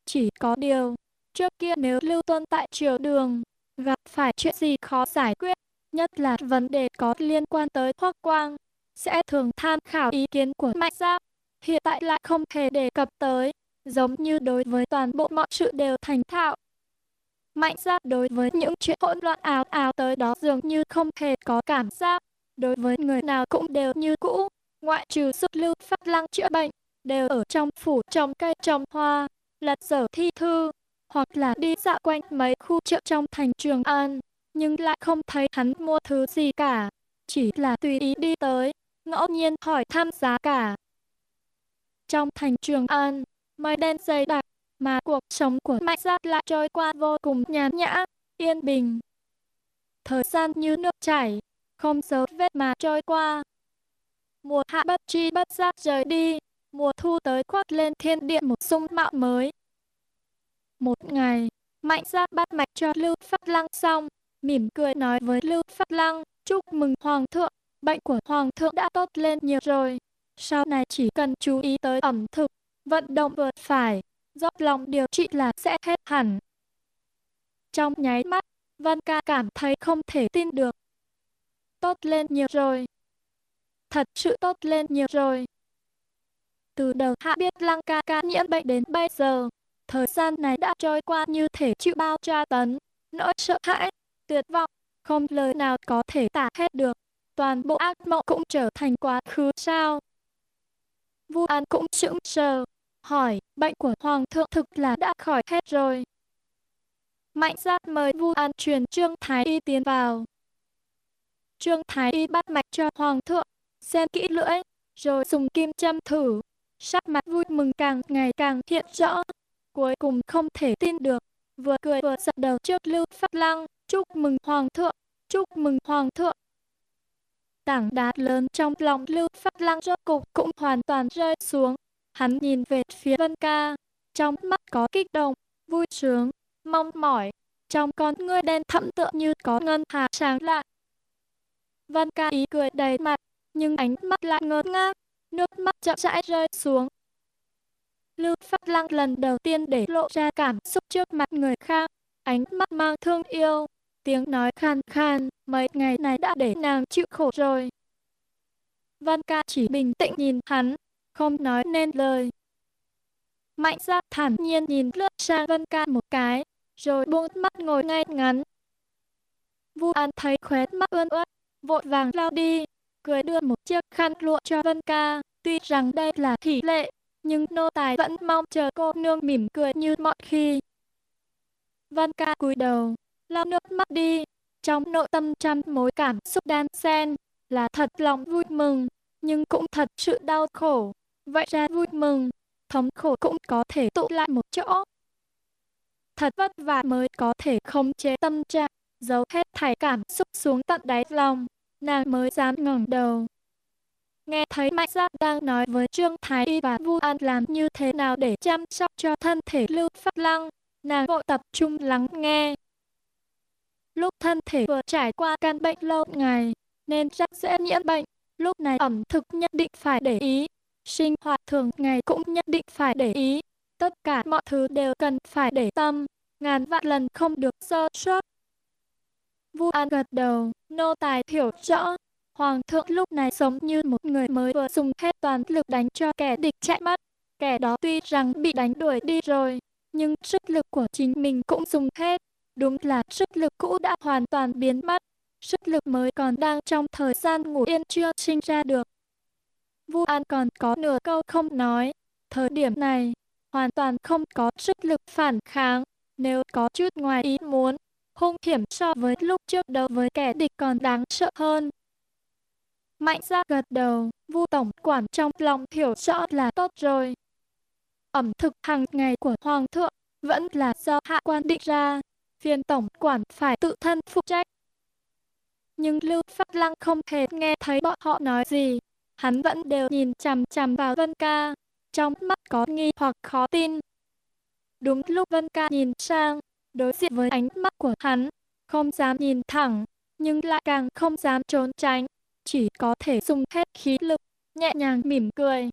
Chỉ có điều, trước kia nếu lưu tuân tại triều đường, gặp phải chuyện gì khó giải quyết, nhất là vấn đề có liên quan tới hoắc quang, sẽ thường tham khảo ý kiến của mạnh giao. Hiện tại lại không hề đề cập tới, giống như đối với toàn bộ mọi sự đều thành thạo. Mạnh giao đối với những chuyện hỗn loạn áo áo tới đó dường như không hề có cảm giác, đối với người nào cũng đều như cũ, ngoại trừ giúp lưu phát lăng chữa bệnh, đều ở trong phủ trồng cây trồng hoa, lật dở thi thư, hoặc là đi dạo quanh mấy khu chợ trong thành Trường An, nhưng lại không thấy hắn mua thứ gì cả, chỉ là tùy ý đi tới, ngẫu nhiên hỏi thăm giá cả. Trong thành Trường An, mây đen dày đặc, mà cuộc sống của Mạnh Giác lại trôi qua vô cùng nhàn nhã, yên bình. Thời gian như nước chảy, không dấu vết mà trôi qua. Mùa hạ bất chi bất giác rời đi, mùa thu tới khoác lên thiên địa một sung mạo mới. Một ngày, Mạnh Giác bắt mạch cho Lưu Phát Lăng xong, mỉm cười nói với Lưu Phát Lăng, chúc mừng Hoàng thượng, bệnh của Hoàng thượng đã tốt lên nhiều rồi. Sau này chỉ cần chú ý tới ẩm thực, vận động vừa phải, dốc lòng điều trị là sẽ hết hẳn. Trong nháy mắt, Vân Ca cảm thấy không thể tin được tốt lên nhiều rồi. Thật sự tốt lên nhiều rồi. Từ đầu hạ biết lăng ca ca nhiễm bệnh đến bây giờ, thời gian này đã trôi qua như thể chịu bao tra tấn, nỗi sợ hãi, tuyệt vọng, không lời nào có thể tả hết được. Toàn bộ ác mộng cũng trở thành quá khứ sao. Vu An cũng sững sờ, hỏi, bệnh của Hoàng thượng thực là đã khỏi hết rồi. Mạnh giác mời Vu An truyền Trương Thái Y tiến vào. Trương Thái Y bắt mạch cho Hoàng thượng, xem kỹ lưỡi, rồi dùng kim châm thử. Sắc mặt vui mừng càng ngày càng hiện rõ. Cuối cùng không thể tin được, vừa cười vừa giật đầu trước Lưu Phát Lăng, chúc mừng Hoàng thượng, chúc mừng Hoàng thượng. Tảng đá lớn trong lòng Lưu Phát Lăng rốt cục cũng hoàn toàn rơi xuống, hắn nhìn về phía Vân Ca, trong mắt có kích động, vui sướng, mong mỏi, trong con ngươi đen thẫm tựa như có ngân hà sáng lạ. Vân Ca ý cười đầy mặt, nhưng ánh mắt lại ngơ ngác, nước mắt chậm rãi rơi xuống. Lưu Phát Lăng lần đầu tiên để lộ ra cảm xúc trước mặt người khác, ánh mắt mang thương yêu, tiếng nói khan khan, mấy ngày này đã để nàng chịu khổ rồi. Văn ca chỉ bình tĩnh nhìn hắn, không nói nên lời. Mạnh ra thản nhiên nhìn lướt sang Văn ca một cái, rồi buông mắt ngồi ngay ngắn. Vu An thấy khóe mắt ươn ướt, vội vàng lao đi, cười đưa một chiếc khăn lụa cho Vân ca. Tuy rằng đây là thị lệ, nhưng nô tài vẫn mong chờ cô nương mỉm cười như mọi khi. Vân ca cúi đầu, lau nước mắt đi, trong nội tâm trăm mối cảm xúc đan xen, là thật lòng vui mừng, nhưng cũng thật sự đau khổ. Vậy ra vui mừng, thống khổ cũng có thể tụ lại một chỗ. Thật vất vả mới có thể khống chế tâm trạng, giấu hết thảy cảm xúc xuống tận đáy lòng, nàng mới dám ngẩng đầu. Nghe thấy Mạnh Giác đang nói với Trương Thái Y và Vu An làm như thế nào để chăm sóc cho thân thể Lưu Phát Lăng, nàng vội tập trung lắng nghe. Lúc thân thể vừa trải qua căn bệnh lâu ngày, nên rất dễ nhiễm bệnh, lúc này ẩm thực nhất định phải để ý, sinh hoạt thường ngày cũng nhất định phải để ý, tất cả mọi thứ đều cần phải để tâm, ngàn vạn lần không được sơ suất. Vu An gật đầu, nô tài hiểu rõ. Hoàng thượng lúc này sống như một người mới vừa dùng hết toàn lực đánh cho kẻ địch chạy mất. Kẻ đó tuy rằng bị đánh đuổi đi rồi, nhưng sức lực của chính mình cũng dùng hết. Đúng là sức lực cũ đã hoàn toàn biến mất, sức lực mới còn đang trong thời gian ngủ yên chưa sinh ra được. Vu An còn có nửa câu không nói, thời điểm này, hoàn toàn không có sức lực phản kháng, nếu có chút ngoài ý muốn, hung hiểm so với lúc trước đấu với kẻ địch còn đáng sợ hơn. Mạnh ra gật đầu, Vu tổng quản trong lòng hiểu rõ là tốt rồi. Ẩm thực hàng ngày của Hoàng thượng vẫn là do hạ quan định ra, Viên tổng quản phải tự thân phụ trách. Nhưng Lưu Phát Lăng không hề nghe thấy bọn họ nói gì, hắn vẫn đều nhìn chằm chằm vào Vân Ca, trong mắt có nghi hoặc khó tin. Đúng lúc Vân Ca nhìn sang, đối diện với ánh mắt của hắn, không dám nhìn thẳng, nhưng lại càng không dám trốn tránh, chỉ có thể dùng hết khí lực, nhẹ nhàng mỉm cười.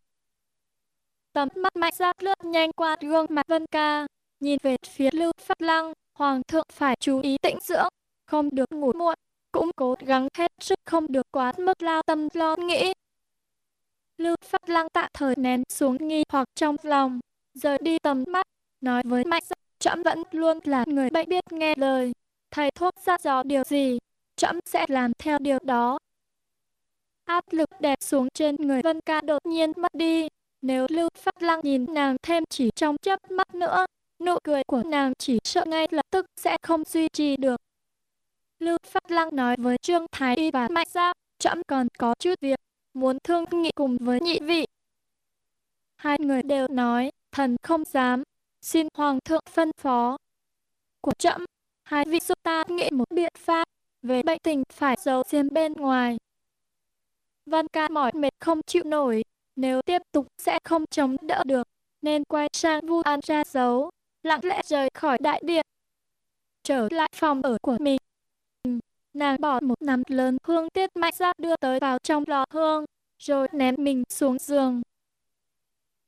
Tấm mắt mạnh ra lướt nhanh qua gương mặt Vân Ca, nhìn về phía Lưu Pháp Lăng, Hoàng thượng phải chú ý tĩnh dưỡng, không được ngủ muộn, cũng cố gắng hết sức không được quá mức lao tâm lo nghĩ. Lưu Pháp Lăng tạm thời nén xuống nghi hoặc trong lòng, rời đi tầm mắt, nói với Mạnh Giác, trẫm vẫn luôn là người bệnh biết nghe lời, thầy thuốc ra dò điều gì, trẫm sẽ làm theo điều đó. Áp lực đè xuống trên người Vân Ca đột nhiên mất đi, nếu Lưu Pháp Lăng nhìn nàng thêm chỉ trong chớp mắt nữa, nụ cười của nàng chỉ sợ ngay lập tức sẽ không duy trì được. Lưu Phát Lăng nói với Trương Thái Y và Mạnh Giao, trẫm còn có chút việc, muốn thương nghị cùng với nhị vị. Hai người đều nói, thần không dám, xin Hoàng thượng phân phó. Của trẫm, hai vị giúp ta nghĩ một biện pháp, về bệnh tình phải giấu riêng bên ngoài. Văn ca mỏi mệt không chịu nổi, nếu tiếp tục sẽ không chống đỡ được, nên quay sang Vu An ra giấu, lặng lẽ rời khỏi đại điện. Trở lại phòng ở của mình, nàng bỏ một nắm lớn hương tiết mạnh ra đưa tới vào trong lò hương, rồi ném mình xuống giường.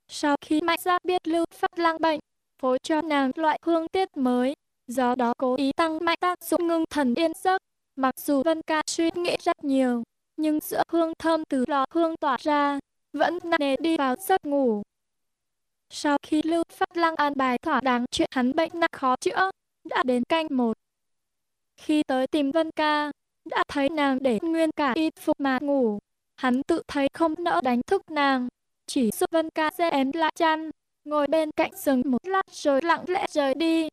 Sau khi mạnh ra biết lưu phát lang bệnh, phối cho nàng loại hương tiết mới, do đó cố ý tăng mạnh tác dụng ngưng thần yên giấc. Mặc dù Vân Ca suy nghĩ rất nhiều, nhưng giữa hương thơm từ lò hương tỏa ra, vẫn nề đi vào giấc ngủ. Sau khi Lưu Phát Lăng an bài thỏa đáng chuyện hắn bệnh nặng khó chữa, đã đến canh một. Khi tới tìm Vân Ca, đã thấy nàng để nguyên cả y phục mà ngủ. Hắn tự thấy không nỡ đánh thức nàng, chỉ giúp Vân Ca xe ém lại chăn, ngồi bên cạnh giường một lát rồi lặng lẽ rời đi.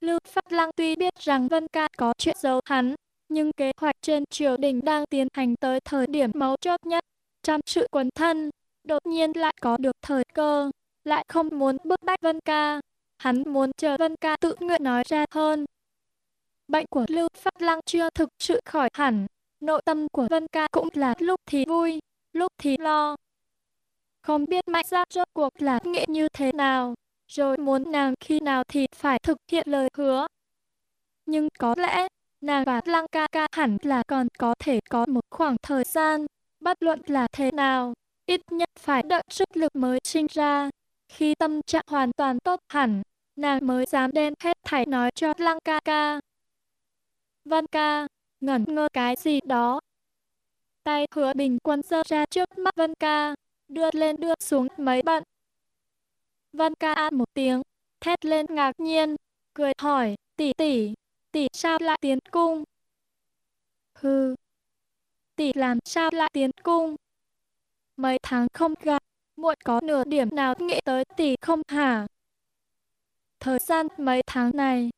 Lưu Phát Lăng tuy biết rằng Vân Ca có chuyện giấu hắn, nhưng kế hoạch trên triều đình đang tiến hành tới thời điểm mấu chốt nhất. Trong sự quấn thân, đột nhiên lại có được thời cơ, lại không muốn bức bách Vân Ca. Hắn muốn chờ Vân Ca tự nguyện nói ra hơn. Bệnh của Lưu Phát Lăng chưa thực sự khỏi hẳn, nội tâm của Vân Ca cũng là lúc thì vui, lúc thì lo. không biết mạnh ra rốt cuộc là nghĩ như thế nào, rồi muốn nàng khi nào thì phải thực hiện lời hứa. Nhưng có lẽ, nàng và Lăng ca ca hẳn là còn có thể có một khoảng thời gian, bất luận là thế nào, ít nhất phải đợi sức lực mới sinh ra. Khi tâm trạng hoàn toàn tốt hẳn, nàng mới dám đem hết thảy nói cho Lăng ca ca. Văn ca, ngẩn ngơ cái gì đó. Tay hứa bình quân giơ ra trước mắt Văn ca, đưa lên đưa xuống mấy bận. Văn ca an một tiếng, thét lên ngạc nhiên, cười hỏi, tỷ tỷ, tỷ sao lại tiến cung? Hừ, tỷ làm sao lại tiến cung? Mấy tháng không gặp, muội có nửa điểm nào nghĩ tới tỷ không hả? Thời gian mấy tháng này,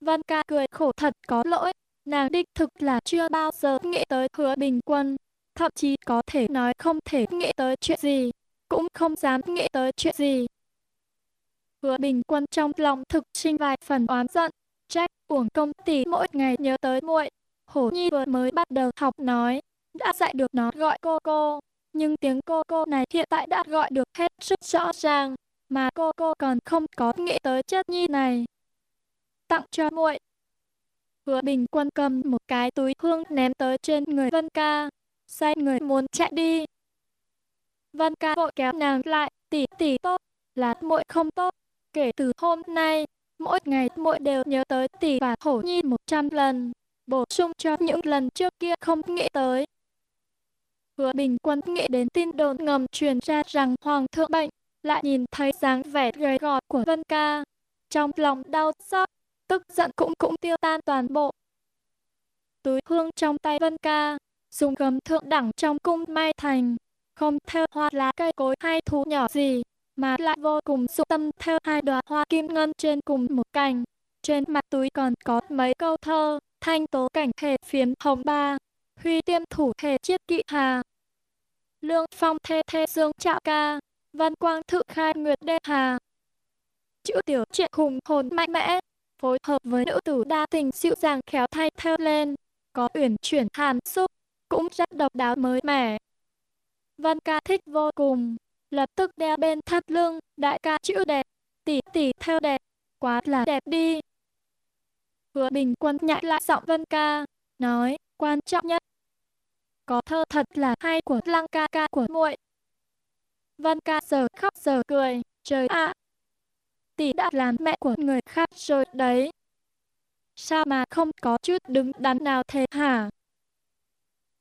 Văn ca cười khổ thật có lỗi, nàng đích thực là chưa bao giờ nghĩ tới hứa bình quân, thậm chí có thể nói không thể nghĩ tới chuyện gì, cũng không dám nghĩ tới chuyện gì. Hứa bình quân trong lòng thực sinh vài phần oán giận, trách uổng công tỷ mỗi ngày nhớ tới muội. Hổ nhi vừa mới bắt đầu học nói, đã dạy được nó gọi cô cô, nhưng tiếng cô cô này hiện tại đã gọi được hết sức rõ ràng, mà cô cô còn không có nghĩ tới chất nhi này. Tặng cho muội. Hứa bình quân cầm một cái túi hương ném tới trên người Vân Ca, xoay người muốn chạy đi. Vân Ca vội kéo nàng lại, tỷ tỷ tốt, là muội không tốt. Kể từ hôm nay, mỗi ngày muội đều nhớ tới tỷ và hổ nhi một trăm lần, bổ sung cho những lần trước kia không nghĩ tới. Hứa bình quân nghĩ đến tin đồn ngầm truyền ra rằng hoàng thượng bệnh, lại nhìn thấy dáng vẻ gầy gò của Vân Ca. Trong lòng đau xót, tức giận cũng cũng tiêu tan toàn bộ. Túi hương trong tay Vân Ca, dùng gấm thượng đẳng trong cung mai thành, không theo hoa lá cây cối hay thú nhỏ gì, mà lại vô cùng dụng tâm theo hai đóa hoa kim ngân trên cùng một cành. Trên mặt túi còn có mấy câu thơ, thanh tố cảnh hệ phiếm hồng ba, huy tiêm thủ thể chiết kỵ hà. Lương phong thê thê dương trạo ca, văn quang thự khai nguyệt đê hà. Chữ tiểu truyện hùng hồn mạnh mẽ, phối hợp với nữ tử đa tình dịu dàng khéo thay theo lên, có uyển chuyển hàm xúc, cũng rất độc đáo mới mẻ. Văn ca thích vô cùng, lập tức đeo bên thắt lưng, đại ca chữ đẹp, tỷ tỷ theo đẹp, quá là đẹp đi. Hứa bình quân nhại lại giọng Vân ca, nói, quan trọng nhất. Có thơ thật là hay của lăng ca ca của muội. Văn ca giờ khóc giờ cười, trời ạ. tỷ đã làm mẹ của người khác rồi đấy. Sao mà không có chút đứng đắn nào thế hả?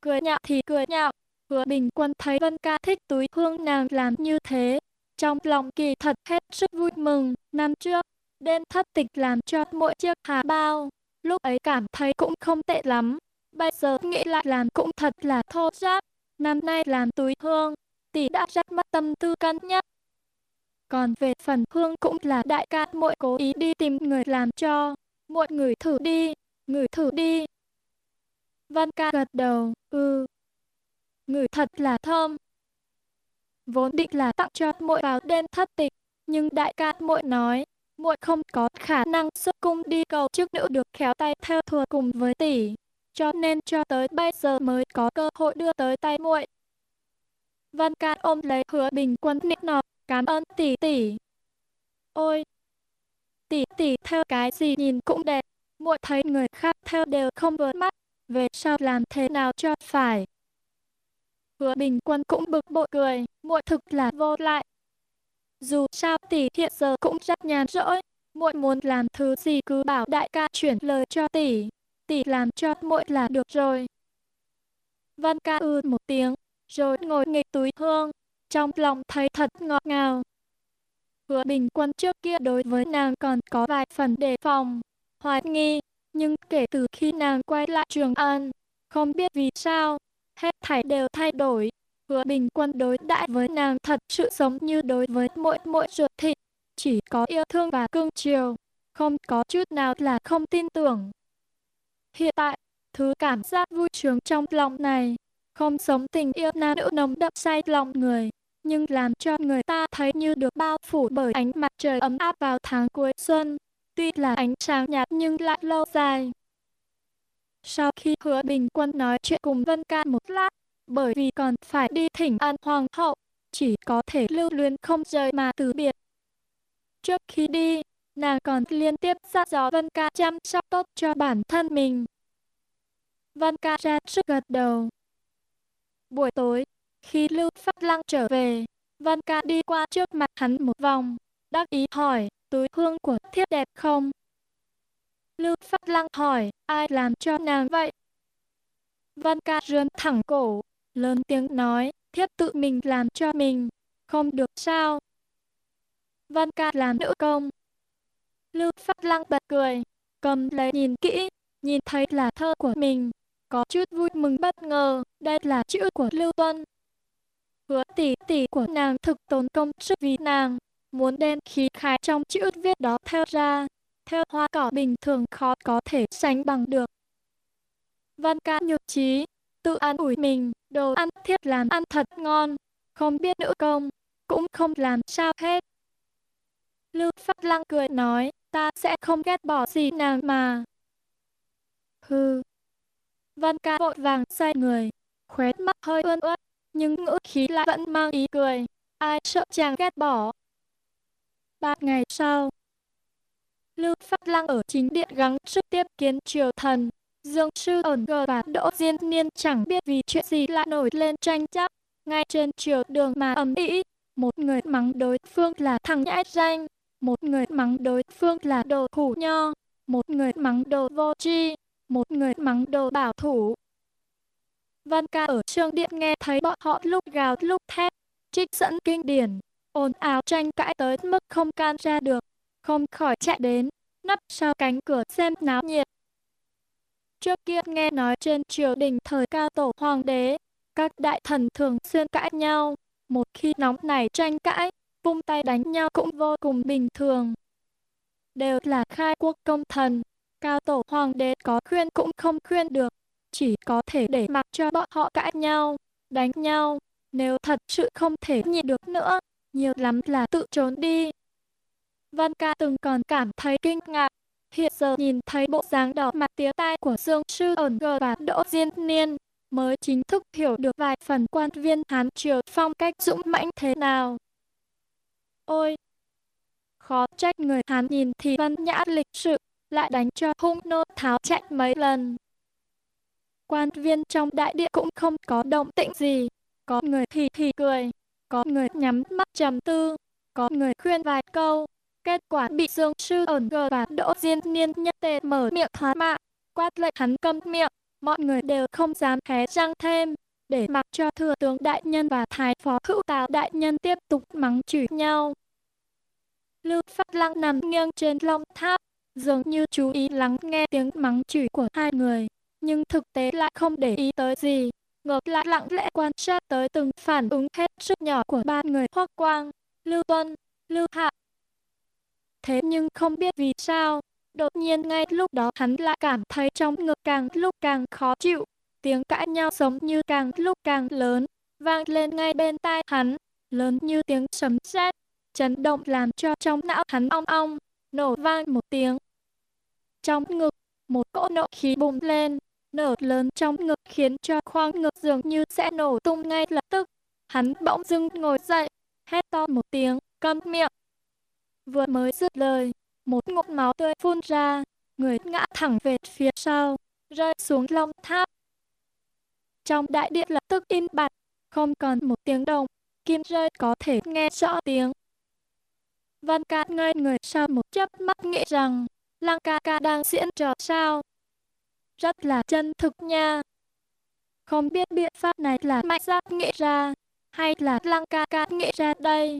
Cười nhạo thì cười nhạo, Hứa bình quân thấy Vân ca thích túi hương nàng làm như thế. Trong lòng kỳ thật hết sức vui mừng, năm trước, đêm thất tịch làm cho mỗi chiếc hà bao. Lúc ấy cảm thấy cũng không tệ lắm. Bây giờ nghĩ lại làm cũng thật là thô giáp. Năm nay làm túi hương, tỷ đã rất mất tâm tư cân nhắc. Còn về phần hương cũng là đại ca muội cố ý đi tìm người làm cho. Muội người thử đi, người thử đi. Văn ca gật đầu, ừ, người thật là thơm. Vốn định là tặng cho muội vào đêm thất tịch, nhưng đại ca muội nói, muội không có khả năng xuất cung đi cầu chức nữ được khéo tay theo thừa cùng với tỷ, cho nên cho tới bây giờ mới có cơ hội đưa tới tay muội. Văn ca ôm lấy hứa bình quân nịnh nọt, cảm ơn tỷ tỷ. Ôi, tỷ tỷ theo cái gì nhìn cũng đẹp, muội thấy người khác theo đều không vừa mắt, về sau làm thế nào cho phải. Hứa bình quân cũng bực bội cười, muội thực là vô lại. Dù sao tỷ hiện giờ cũng rất nhàn rỗi, muội muốn làm thứ gì cứ bảo đại ca chuyển lời cho tỷ, tỷ làm cho muội là được rồi. Văn ca ư một tiếng, rồi ngồi nghịch túi hương, trong lòng thấy thật ngọt ngào. Hứa bình quân trước kia đối với nàng còn có vài phần đề phòng, hoài nghi, nhưng kể từ khi nàng quay lại Trường An, không biết vì sao, hết thảy đều thay đổi. Hứa bình quân đối đãi với nàng thật sự giống như đối với mỗi mỗi ruột thịt, chỉ có yêu thương và cương chiều, không có chút nào là không tin tưởng. Hiện tại, thứ cảm giác vui sướng trong lòng này, không giống tình yêu nam nữ nồng đậm say lòng người, nhưng làm cho người ta thấy như được bao phủ bởi ánh mặt trời ấm áp vào tháng cuối xuân. Tuy là ánh sáng nhạt nhưng lại lâu dài, sau khi hứa bình quân nói chuyện cùng Vân Ca một lát, bởi vì còn phải đi thỉnh an hoàng hậu, chỉ có thể lưu luyến không rời mà từ biệt. Trước khi đi, nàng còn liên tiếp dặn dò Vân Ca chăm sóc tốt cho bản thân mình. Vân Ca ra sức gật đầu. Buổi tối, khi Lưu Phát Lăng trở về, Vân Ca đi qua trước mặt hắn một vòng, đắc ý hỏi, túi hương của thiếp đẹp không? Lưu Phát Lăng hỏi, ai làm cho nàng vậy? Vân Ca rướn thẳng cổ, lớn tiếng nói, thiếp tự mình làm cho mình, không được sao? Vân Ca làm nữ công. Lưu Phát Lăng bật cười, cầm lấy nhìn kỹ, nhìn thấy là thơ của mình, có chút vui mừng bất ngờ, đây là chữ của Lưu Tuân. Hứa tỷ tỷ của nàng thực tốn công sức vì nàng, muốn đem khí khái trong chữ viết đó theo ra, theo hoa cỏ bình thường khó có thể sánh bằng được. Văn ca nhược trí, tự ăn ủi mình, đồ ăn thiết làm ăn thật ngon, không biết nữ công, cũng không làm sao hết. Lưu Phát Lăng cười nói, ta sẽ không ghét bỏ gì nàng mà. Hừ. Văn ca vội vàng xoay người, khóe mắt hơi ươn ướt, nhưng ngữ khí lại vẫn mang ý cười. Ai sợ chàng ghét bỏ. Ba ngày sau, Lưu Phát Lăng ở chính điện gắng sức tiếp kiến triều thần. Dương Sư ẩn gờ và Đỗ Diên Niên chẳng biết vì chuyện gì lại nổi lên tranh chấp. Ngay trên triều đường mà ầm ĩ, một người mắng đối phương là thằng nhãi danh, một người mắng đối phương là đồ thủ nho, một người mắng đồ vô tri, một người mắng đồ bảo thủ. Văn ca ở trương điện nghe thấy bọn họ lúc gào lúc thét, trích dẫn kinh điển, ồn ào tranh cãi tới mức không can ra được, không khỏi chạy đến, nấp sau cánh cửa xem náo nhiệt. Trước kia nghe nói trên triều đình thời cao tổ hoàng đế, các đại thần thường xuyên cãi nhau, một khi nóng này tranh cãi, vung tay đánh nhau cũng vô cùng bình thường. Đều là khai quốc công thần, cao tổ hoàng đế có khuyên cũng không khuyên được, chỉ có thể để mặc cho bọn họ cãi nhau, đánh nhau. Nếu thật sự không thể nhịn được nữa, nhiều lắm là tự trốn đi. Văn ca từng còn cảm thấy kinh ngạc. Hiện giờ nhìn thấy bộ dáng đỏ mặt tía tai của Dương Sư ẩn gờ và Đỗ Diên Niên, mới chính thức hiểu được vài phần quan viên Hán Triều phong cách dũng mãnh thế nào. Ôi! Khó trách người Hán nhìn thì văn nhã lịch sự, lại đánh cho hung nô tháo chạy mấy lần. Quan viên trong đại điện cũng không có động tĩnh gì, có người thì thì cười, có người nhắm mắt trầm tư, có người khuyên vài câu. Kết quả bị Dương Sư ẩn gờ và Đỗ Diên Niên nhất tề mở miệng thoá mạ, quát lệnh hắn câm miệng. Mọi người đều không dám hé răng thêm, để mặc cho thừa tướng đại nhân và thái phó hữu tào đại nhân tiếp tục mắng chửi nhau. Lưu Phát Lăng nằm nghiêng trên long tháp, dường như chú ý lắng nghe tiếng mắng chửi của hai người, nhưng thực tế lại không để ý tới gì, ngược lại lặng lẽ quan sát tới từng phản ứng hết sức nhỏ của ba người Hoắc Quang, Lưu Tuân, Lưu Hạ. Thế nhưng không biết vì sao, đột nhiên ngay lúc đó hắn lại cảm thấy trong ngực càng lúc càng khó chịu, tiếng cãi nhau giống như càng lúc càng lớn, vang lên ngay bên tai hắn, lớn như tiếng sấm sét, chấn động làm cho trong não hắn ong ong, nổ vang một tiếng. Trong ngực, một cỗ nộ khí bùng lên, nở lớn trong ngực khiến cho khoang ngực dường như sẽ nổ tung ngay lập tức. Hắn bỗng dưng ngồi dậy, hét to một tiếng, câm miệng. Vừa mới dứt lời, một ngụm máu tươi phun ra, người ngã thẳng về phía sau, rơi xuống long tháp. Trong đại điện lập tức im bặt, không còn một tiếng động, kim rơi có thể nghe rõ tiếng. Văn ca ngây người sau một chớp mắt nghĩ rằng, Lăng ca ca đang diễn trò sao, rất là chân thực nha. Không biết biện pháp này là mạnh giáp nghĩ ra, hay là lăng ca ca nghĩ ra đây.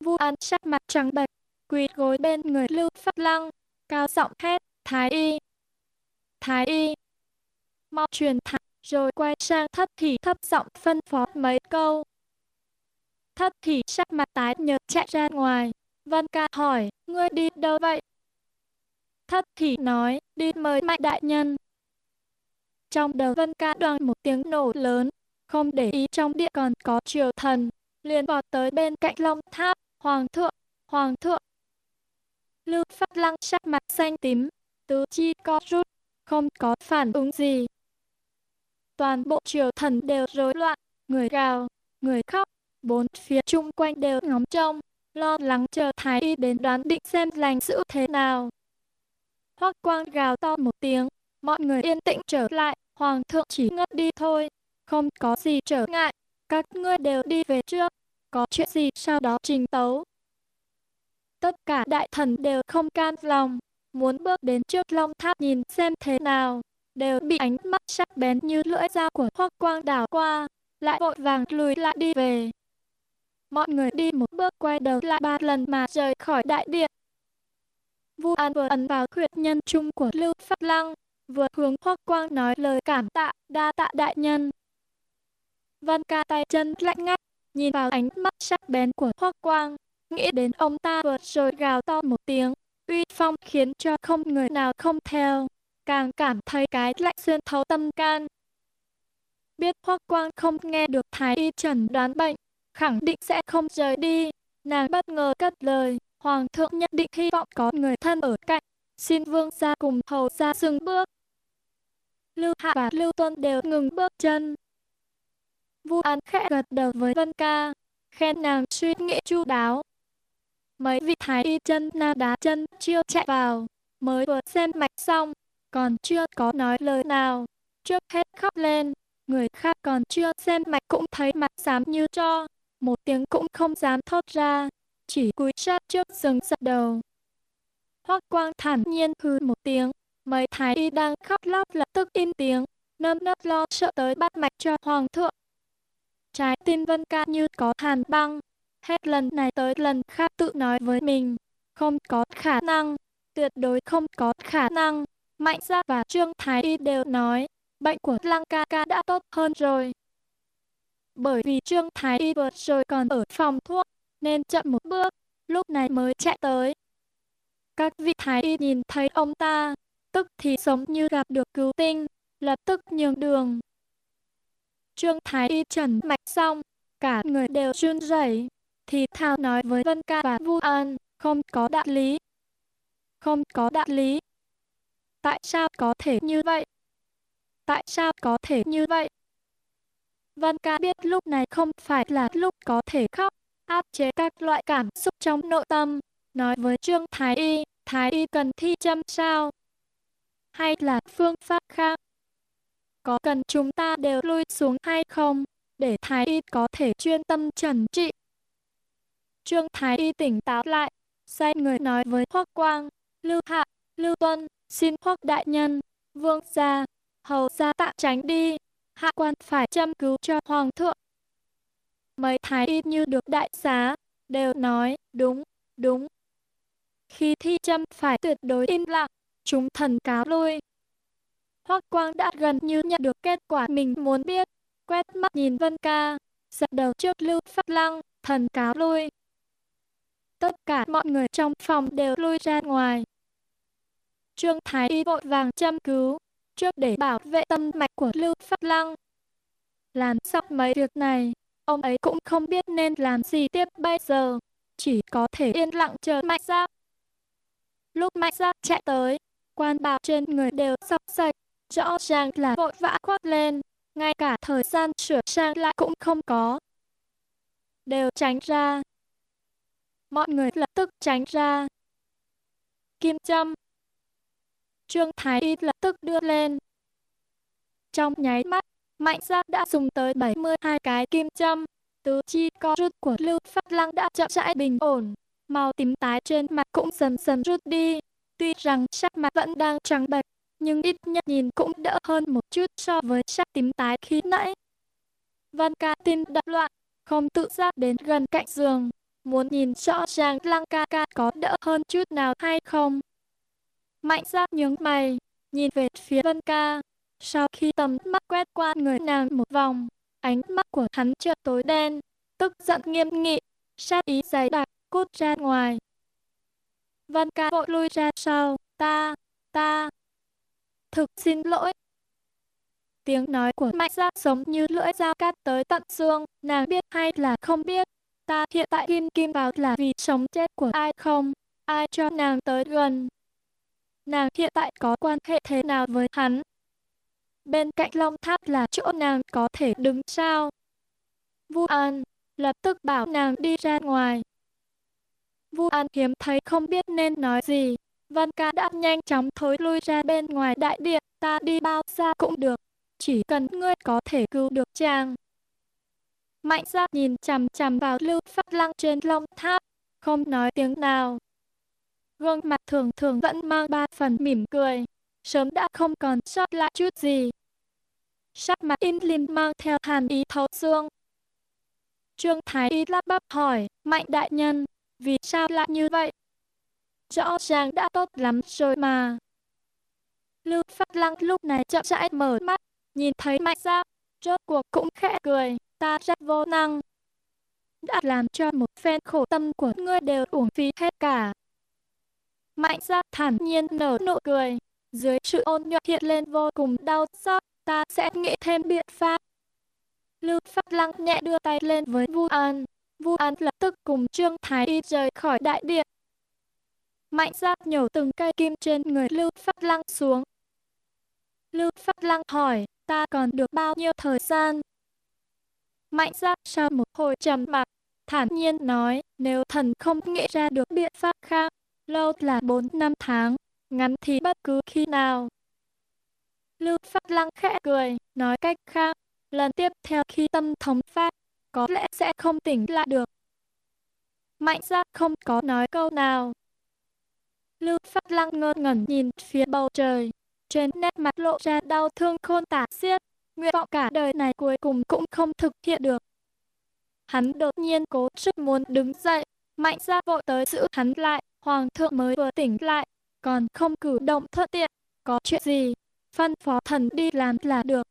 Vu An sắc mặt trắng bệch, quỳ gối bên người Lưu Phát Lăng, cao giọng hét, Thái Y. Thái Y. Mau truyền thái rồi quay sang thất thì thấp giọng phân phó mấy câu. Thất thì sắc mặt tái nhợt chạy ra ngoài. Văn ca hỏi, ngươi đi đâu vậy? thất thì nói, đi mời mạnh đại nhân. Trong đầu vân ca đoàn một tiếng nổ lớn, không để ý trong điện còn có triều thần, liền vọt tới bên cạnh long tháp, hoàng thượng, hoàng thượng. Lưu phát lăng sắc mặt xanh tím, tứ chi co rút, không có phản ứng gì. Toàn bộ triều thần đều rối loạn, người gào, người khóc, bốn phía chung quanh đều ngóng trông, lo lắng chờ Thái Y đến đoán định xem lành sự thế nào. Hoắc quang gào to một tiếng, mọi người yên tĩnh trở lại, hoàng thượng chỉ ngất đi thôi, không có gì trở ngại, các ngươi đều đi về trước, có chuyện gì sau đó trình tấu. Tất cả đại thần đều không can lòng, muốn bước đến trước long tháp nhìn xem thế nào, đều bị ánh mắt sắc bén như lưỡi dao của Hoắc Quang đảo qua, lại vội vàng lùi lại đi về. Mọi người đi một bước quay đầu lại ba lần mà rời khỏi đại điện. Vu An vừa ấn vào huyệt nhân trung của Lưu Phát Lăng, vừa hướng Hoắc Quang nói lời cảm tạ, đa tạ đại nhân. Văn ca tay chân lạnh ngắt, nhìn vào ánh mắt sắc bén của Hoắc Quang, nghĩ đến ông ta vừa rồi gào to một tiếng, uy phong khiến cho không người nào không theo, càng cảm thấy cái lạnh xuyên thấu tâm can. Biết Hoắc Quang không nghe được Thái Y chẩn đoán bệnh, khẳng định sẽ không rời đi, nàng bất ngờ cất lời, Hoàng thượng nhất định hy vọng có người thân ở cạnh, xin vương gia cùng hầu gia dừng bước. Lưu Hạ và Lưu Tuân đều ngừng bước chân. Vu An khẽ gật đầu với Vân Ca, khen nàng suy nghĩ chu đáo, Mấy vị thái y chân na đá chân chưa chạy vào, mới vừa xem mạch xong, còn chưa có nói lời nào. Trước hết khóc lên, người khác còn chưa xem mạch cũng thấy mặt dám như cho, một tiếng cũng không dám thốt ra, chỉ cúi sát trước rừng dập đầu. Hoác quang thản nhiên hư một tiếng, mấy thái y đang khóc lóc lập tức im tiếng, nơm nớp lo sợ tới bắt mạch cho hoàng thượng. Trái tim vân ca như có hàn băng, hết lần này tới lần khác tự nói với mình, không có khả năng, tuyệt đối không có khả năng. Mạnh gia và Trương Thái Y đều nói, bệnh của Lăng ca ca đã tốt hơn rồi. Bởi vì Trương Thái Y vừa rồi còn ở phòng thuốc, nên chậm một bước, lúc này mới chạy tới. Các vị Thái Y nhìn thấy ông ta, tức thì sống như gặp được cứu tinh, lập tức nhường đường. Trương Thái Y trần mạch xong, cả người đều run rẩy, thì thào nói với Vân Ca và Vu An, không có đạo lý. Không có đạo lý. Tại sao có thể như vậy? Tại sao có thể như vậy? văn Ca biết lúc này không phải là lúc có thể khóc, áp chế các loại cảm xúc trong nội tâm, nói với Trương Thái Y, Thái Y cần thi châm sao? Hay là phương pháp khác? Có cần chúng ta đều lui xuống hay không, để Thái Y có thể chuyên tâm trần trị? Trương Thái Y tỉnh táo lại, xoay người nói với Hoắc Quang, Lưu Hạ, Lưu Tuân, xin khoác Đại Nhân, Vương gia, Hầu gia tạm tránh đi, hạ quan phải chăm cứu cho Hoàng thượng. Mấy Thái Y như được đại xá, đều nói, đúng, đúng. Khi thi châm phải tuyệt đối im lặng, chúng thần cáo lui. Hoắc Quang đã gần như nhận được kết quả mình muốn biết, quét mắt nhìn Vân Ca, giật đầu trước Lưu Phát Lăng, thần cáo lui. Tất cả mọi người trong phòng đều lui ra ngoài. Trương Thái Y vội vàng chăm cứu, trước để bảo vệ tâm mạch của Lưu Phát Lăng. Làm xong mấy việc này, ông ấy cũng không biết nên làm gì tiếp bây giờ, chỉ có thể yên lặng chờ Mạnh Giáp. Lúc Mạnh Giáp chạy tới, quan bào trên người đều sọc sạch, rõ ràng là vội vã khoác lên, ngay cả thời gian sửa sang lại cũng không có. Đều tránh ra, mọi người lập tức tránh ra. Kim châm. Trương Thái Y lập tức đưa lên. Trong nháy mắt, Mạnh giác đã dùng tới 72 cái kim châm. Tứ chi co rút của Lưu Phát Lăng đã chậm rãi bình ổn. Màu tím tái trên mặt cũng dần dần rút đi. Tuy rằng sắc mặt vẫn đang trắng bệch, nhưng ít nhất nhìn cũng đỡ hơn một chút so với sắc tím tái khi nãy. Văn ca tin đập loạn, không tự giác đến gần cạnh giường, muốn nhìn rõ ràng lăng ca ca có đỡ hơn chút nào hay không. Mạnh giáp nhướng mày, nhìn về phía Vân ca. Sau khi tầm mắt quét qua người nàng một vòng, ánh mắt của hắn chợt tối đen, tức giận nghiêm nghị, sát ý dày đặc, cút ra ngoài. Vân ca vội lui ra sau, ta, ta. Thực xin lỗi. Tiếng nói của mạnh giáp giống như lưỡi dao cắt tới tận xương, nàng biết hay là không biết, ta hiện tại kim kim vào là vì sống chết của ai không? Ai cho nàng tới gần? Nàng hiện tại có quan hệ thế nào với hắn? Bên cạnh Long Tháp là chỗ nàng có thể đứng sao? Vu An, lập tức bảo nàng đi ra ngoài. Vu An hiếm thấy không biết nên nói gì, văn ca đã nhanh chóng thối lui ra bên ngoài đại điện, ta đi bao xa cũng được, chỉ cần ngươi có thể cứu được chàng. Mạnh ra nhìn chằm chằm vào lưu phát lăng trên long tháp, không nói tiếng nào. Gương mặt thường thường vẫn mang ba phần mỉm cười, sớm đã không còn sót lại chút gì. Sắc mặt im lim mang theo hàn ý thấu xương. Trương Thái Y lắp bắp hỏi, Mạnh đại nhân, vì sao lại như vậy? Rõ ràng đã tốt lắm rồi mà. Lưu Phát Lăng lúc này chậm rãi mở mắt, nhìn thấy Mạnh Giao, rốt cuộc cũng khẽ cười, ta rất vô năng. Đã làm cho một phen khổ tâm của ngươi đều uổng phí hết cả. Mạnh ra thản nhiên nở nụ cười, dưới sự ôn nhuận hiện lên vô cùng đau xót, ta sẽ nghĩ thêm biện pháp. Lưu Phát Lăng nhẹ đưa tay lên với Vu An, Vu An lập tức cùng Trương Thái Y rời khỏi đại điện. Mạnh ra nhổ từng cây kim trên người Lưu Phát Lăng xuống. Lưu Phát Lăng hỏi, ta còn được bao nhiêu thời gian? Mạnh ra sau một hồi trầm mặc, thản nhiên nói, nếu thần không nghĩ ra được biện pháp khác, lâu là 4 năm tháng, ngắn thì bất cứ khi nào. Lưu Phát Lăng khẽ cười, nói cách khác, lần tiếp theo khi tâm thống phát, có lẽ sẽ không tỉnh lại được. Mạnh ra không có nói câu nào. Lưu Phát Lăng ngơ ngẩn nhìn phía bầu trời, trên nét mặt lộ ra đau thương khôn tả xiết, nguyện vọng cả đời này cuối cùng cũng không thực hiện được. Hắn đột nhiên cố sức muốn đứng dậy, mạnh ra vội tới giữ hắn lại, hoàng thượng mới vừa tỉnh lại, còn không cử động thuận tiện, có chuyện gì, phân phó thần đi làm là được.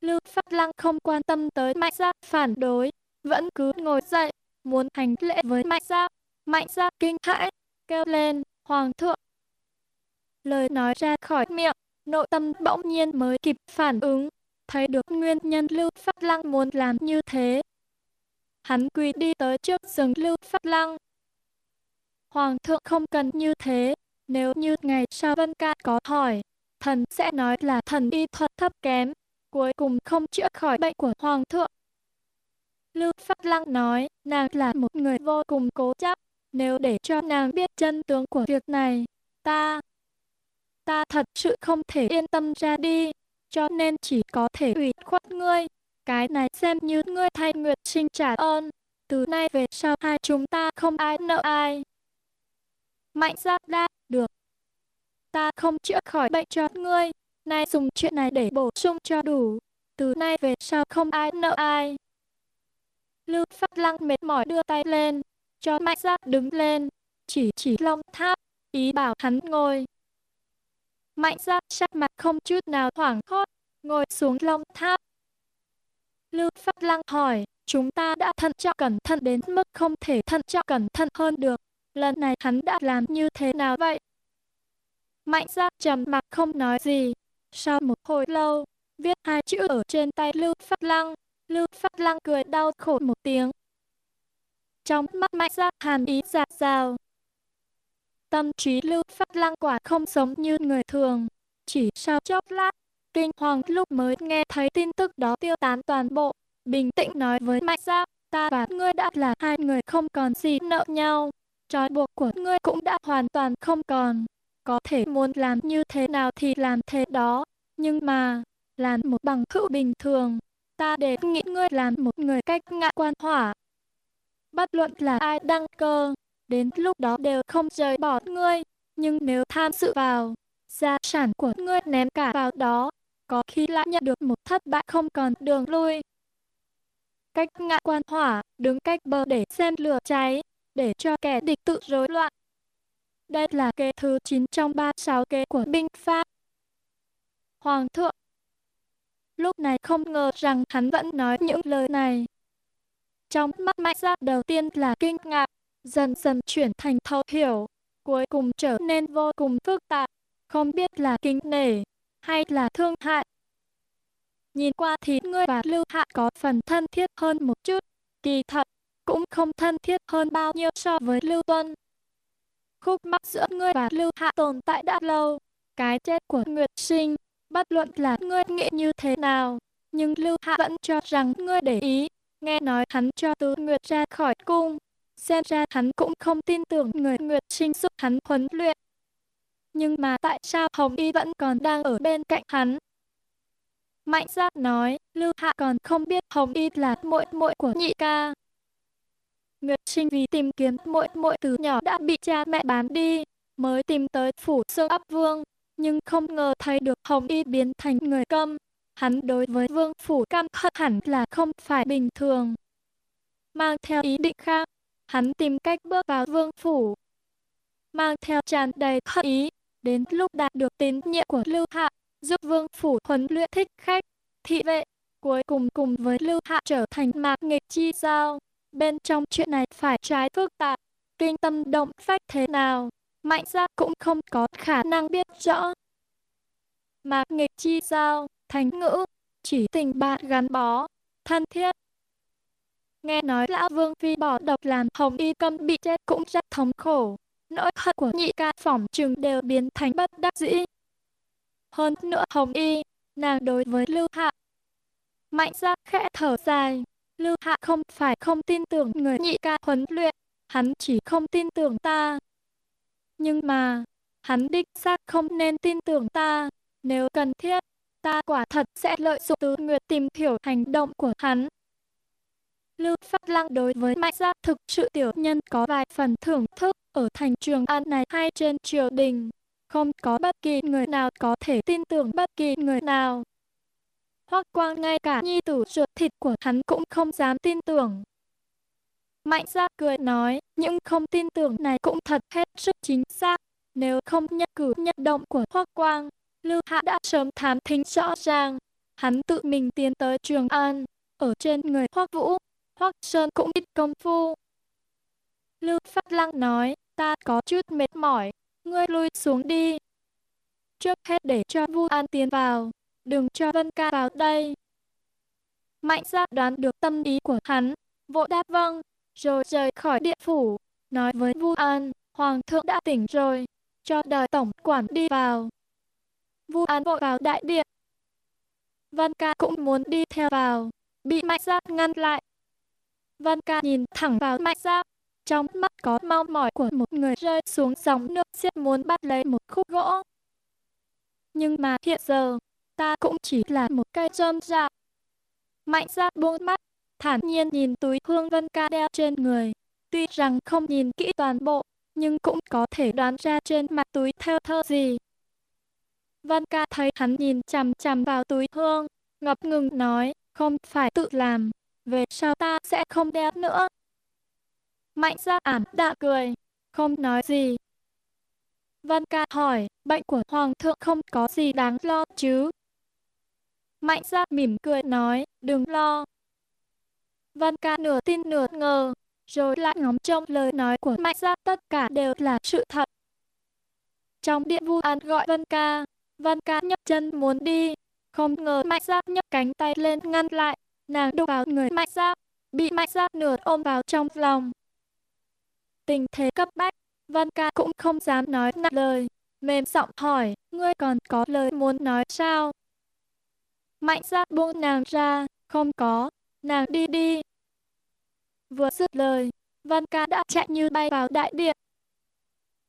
Lưu Phát Lăng không quan tâm tới Mạnh Giáp phản đối, vẫn cứ ngồi dậy, muốn hành lễ với Mạnh Giáp. Mạnh Giáp kinh hãi, kêu lên, Hoàng thượng. Lời nói ra khỏi miệng, nội tâm bỗng nhiên mới kịp phản ứng, thấy được nguyên nhân Lưu Phát Lăng muốn làm như thế. Hắn quỳ đi tới trước giường Lưu Phát Lăng. Hoàng thượng không cần như thế, nếu như ngày sau Vân Ca có hỏi, thần sẽ nói là thần y thuật thấp kém, cuối cùng không chữa khỏi bệnh của Hoàng thượng. Lưu Phát Lăng nói, nàng là một người vô cùng cố chấp, nếu để cho nàng biết chân tướng của việc này, ta, ta thật sự không thể yên tâm ra đi, cho nên chỉ có thể ủy khuất ngươi. Cái này xem như ngươi thay Nguyệt sinh trả ơn, từ nay về sau hai chúng ta không ai nợ ai. Mạnh ra đa, được. Ta không chữa khỏi bệnh cho ngươi, nay dùng chuyện này để bổ sung cho đủ. Từ nay về sau không ai nợ ai. Lưu Phát Lăng mệt mỏi đưa tay lên, cho Mạnh Giáp đứng lên, chỉ chỉ long tháp, ý bảo hắn ngồi. Mạnh Giáp sắc mặt không chút nào hoảng hốt, ngồi xuống long tháp. Lưu Phát Lăng hỏi, chúng ta đã thận trọng cẩn thận đến mức không thể thận trọng cẩn thận hơn được. Lần này hắn đã làm như thế nào vậy? Mạnh Giáp trầm mặc không nói gì, sau một hồi lâu, viết hai chữ ở trên tay Lưu Phát Lăng. Lưu Phát Lăng cười đau khổ một tiếng. Trong mắt mạnh ra hàn ý giạt rào. Tâm trí Lưu Phát Lăng quả không sống như người thường. Chỉ sau chốc lát, kinh hoàng lúc mới nghe thấy tin tức đó tiêu tán toàn bộ. Bình tĩnh nói với mạnh ra, ta và ngươi đã là hai người không còn gì nợ nhau. Trói buộc của ngươi cũng đã hoàn toàn không còn có thể muốn làm như thế nào thì làm thế đó. Nhưng mà, làm một bằng hữu bình thường, ta để nghĩ ngươi làm một người cách ngạ quan hỏa. Bất luận là ai đăng cơ, đến lúc đó đều không rời bỏ ngươi. Nhưng nếu tham sự vào, gia sản của ngươi ném cả vào đó, có khi lại nhận được một thất bại không còn đường lui. Cách ngạ quan hỏa, đứng cách bờ để xem lửa cháy, để cho kẻ địch tự rối loạn, đây là kế thứ 9 trong 36 kế của binh pháp. Hoàng thượng Lúc này không ngờ rằng hắn vẫn nói những lời này. Trong mắt mạnh ra đầu tiên là kinh ngạc, dần dần chuyển thành thấu hiểu, cuối cùng trở nên vô cùng phức tạp, không biết là kính nể hay là thương hại. Nhìn qua thì ngươi và Lưu Hạ có phần thân thiết hơn một chút, kỳ thật, cũng không thân thiết hơn bao nhiêu so với Lưu Tuân khúc mắc giữa ngươi và Lưu Hạ tồn tại đã lâu. Cái chết của Nguyệt Sinh, bất luận là ngươi nghĩ như thế nào, nhưng Lưu Hạ vẫn cho rằng ngươi để ý, nghe nói hắn cho Tứ Nguyệt ra khỏi cung. Xem ra hắn cũng không tin tưởng người Nguyệt sinh giúp hắn huấn luyện. Nhưng mà tại sao Hồng Y vẫn còn đang ở bên cạnh hắn? Mạnh giác nói, Lưu Hạ còn không biết Hồng Y là muội muội của nhị ca. Nguyệt sinh vì tìm kiếm muội muội từ nhỏ đã bị cha mẹ bán đi, mới tìm tới phủ xương ấp vương, nhưng không ngờ thấy được Hồng Y biến thành người câm. Hắn đối với vương phủ cam hận hẳn là không phải bình thường. Mang theo ý định khác, hắn tìm cách bước vào vương phủ. Mang theo tràn đầy hận ý, đến lúc đạt được tín nhiệm của Lưu Hạ, giúp vương phủ huấn luyện thích khách, thị vệ, cuối cùng cùng với Lưu Hạ trở thành mạc nghịch chi giao. Bên trong chuyện này phải trái phức tạp, kinh tâm động phách thế nào, mạnh ra cũng không có khả năng biết rõ. Mạc nghịch chi giao, thành ngữ, chỉ tình bạn gắn bó, thân thiết. Nghe nói lão vương phi bỏ độc làm hồng y câm bị chết cũng rất thống khổ. Nỗi hận của nhị ca phỏng trừng đều biến thành bất đắc dĩ. Hơn nữa hồng y, nàng đối với lưu hạ. Mạnh ra khẽ thở dài, lưu hạ không phải không tin tưởng người nhị ca huấn luyện, hắn chỉ không tin tưởng ta. Nhưng mà, hắn đích xác không nên tin tưởng ta, nếu cần thiết, ta quả thật sẽ lợi dụng tứ nguyệt tìm hiểu hành động của hắn. Lưu Phát Lăng đối với Mạnh Gia thực sự tiểu nhân có vài phần thưởng thức ở thành trường An này hay trên triều đình. Không có bất kỳ người nào có thể tin tưởng bất kỳ người nào. Hoặc quang ngay cả nhi tử ruột thịt của hắn cũng không dám tin tưởng. Mạnh Gia cười nói, những không tin tưởng này cũng thật hết sức chính xác. Nếu không nhất cử nhất động của Hoắc Quang, Lưu Hạ đã sớm thám thính rõ ràng. Hắn tự mình tiến tới Trường An, ở trên người Hoắc Vũ, Hoắc Sơn cũng ít công phu. Lưu Phát Lăng nói, ta có chút mệt mỏi, ngươi lui xuống đi. Trước hết để cho Vu An tiến vào, đừng cho Vân Ca vào đây. Mạnh ra đoán được tâm ý của hắn, vội đáp vâng, rồi rời khỏi địa phủ, nói với Vu An, Hoàng thượng đã tỉnh rồi, cho đời tổng quản đi vào. Vu An vội vào đại điện. Vân Ca cũng muốn đi theo vào, bị Mạnh Giáp ngăn lại. Vân Ca nhìn thẳng vào Mạnh Giáp, trong mắt có mong mỏi của một người rơi xuống dòng nước xiết muốn bắt lấy một khúc gỗ. Nhưng mà hiện giờ, ta cũng chỉ là một cây rơm dạ. Mạnh ra buông mắt, thản nhiên nhìn túi hương Vân Ca đeo trên người. Tuy rằng không nhìn kỹ toàn bộ, nhưng cũng có thể đoán ra trên mặt túi theo thơ gì. Vân ca thấy hắn nhìn chằm chằm vào túi hương, ngập ngừng nói, không phải tự làm, về sau ta sẽ không đeo nữa. Mạnh ra ảm đạm cười, không nói gì. Vân ca hỏi, bệnh của Hoàng thượng không có gì đáng lo chứ? Mạnh ra mỉm cười nói, đừng lo. Văn ca nửa tin nửa ngờ, rồi lại ngóng trông lời nói của Mạnh ra tất cả đều là sự thật. Trong điện vu an gọi Văn ca, Văn ca nhấc chân muốn đi, không ngờ Mạnh ra nhấc cánh tay lên ngăn lại, nàng đụng vào người Mạnh ra, bị Mạnh ra nửa ôm vào trong lòng. Tình thế cấp bách, Văn ca cũng không dám nói nặng lời, mềm giọng hỏi, ngươi còn có lời muốn nói sao? Mạnh Giáp buông nàng ra, không có, nàng đi đi. Vừa dứt lời, văn ca đã chạy như bay vào đại điện.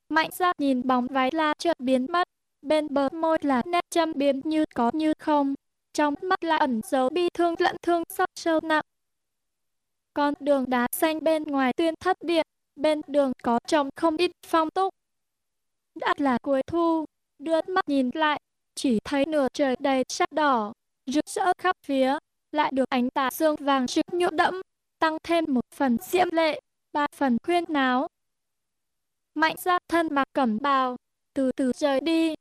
Mạnh Giáp nhìn bóng váy la chợt biến mất, bên bờ môi là nét châm biếm như có như không, trong mắt là ẩn dấu bi thương lẫn thương sắc sâu nặng. Con đường đá xanh bên ngoài tuyên thất điện, bên đường có trồng không ít phong túc. Đã là cuối thu, đưa mắt nhìn lại, chỉ thấy nửa trời đầy sắc đỏ, rực rỡ khắp phía, lại được ánh tà dương vàng trực nhuộm đẫm, tăng thêm một phần diễm lệ, ba phần khuyên náo. Mạnh ra thân mặc cẩm bào, từ từ rời đi,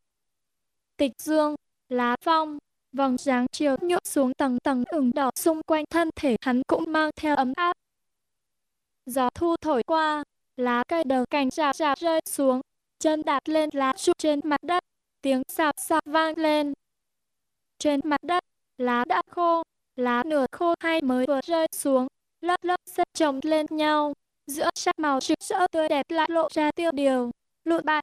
tịch dương, lá phong, vòng dáng chiều nhuộm xuống tầng tầng ửng đỏ xung quanh thân thể hắn cũng mang theo ấm áp. Gió thu thổi qua, lá cây đầu cành rào rào rơi xuống, chân đạp lên lá trụ trên mặt đất, tiếng sạp sạp vang lên. Trên mặt đất, lá đã khô, lá nửa khô hay mới vừa rơi xuống, lớp lớp xếp chồng lên nhau, giữa sắc màu rực rỡ tươi đẹp lại lộ ra tiêu điều, lụi bại,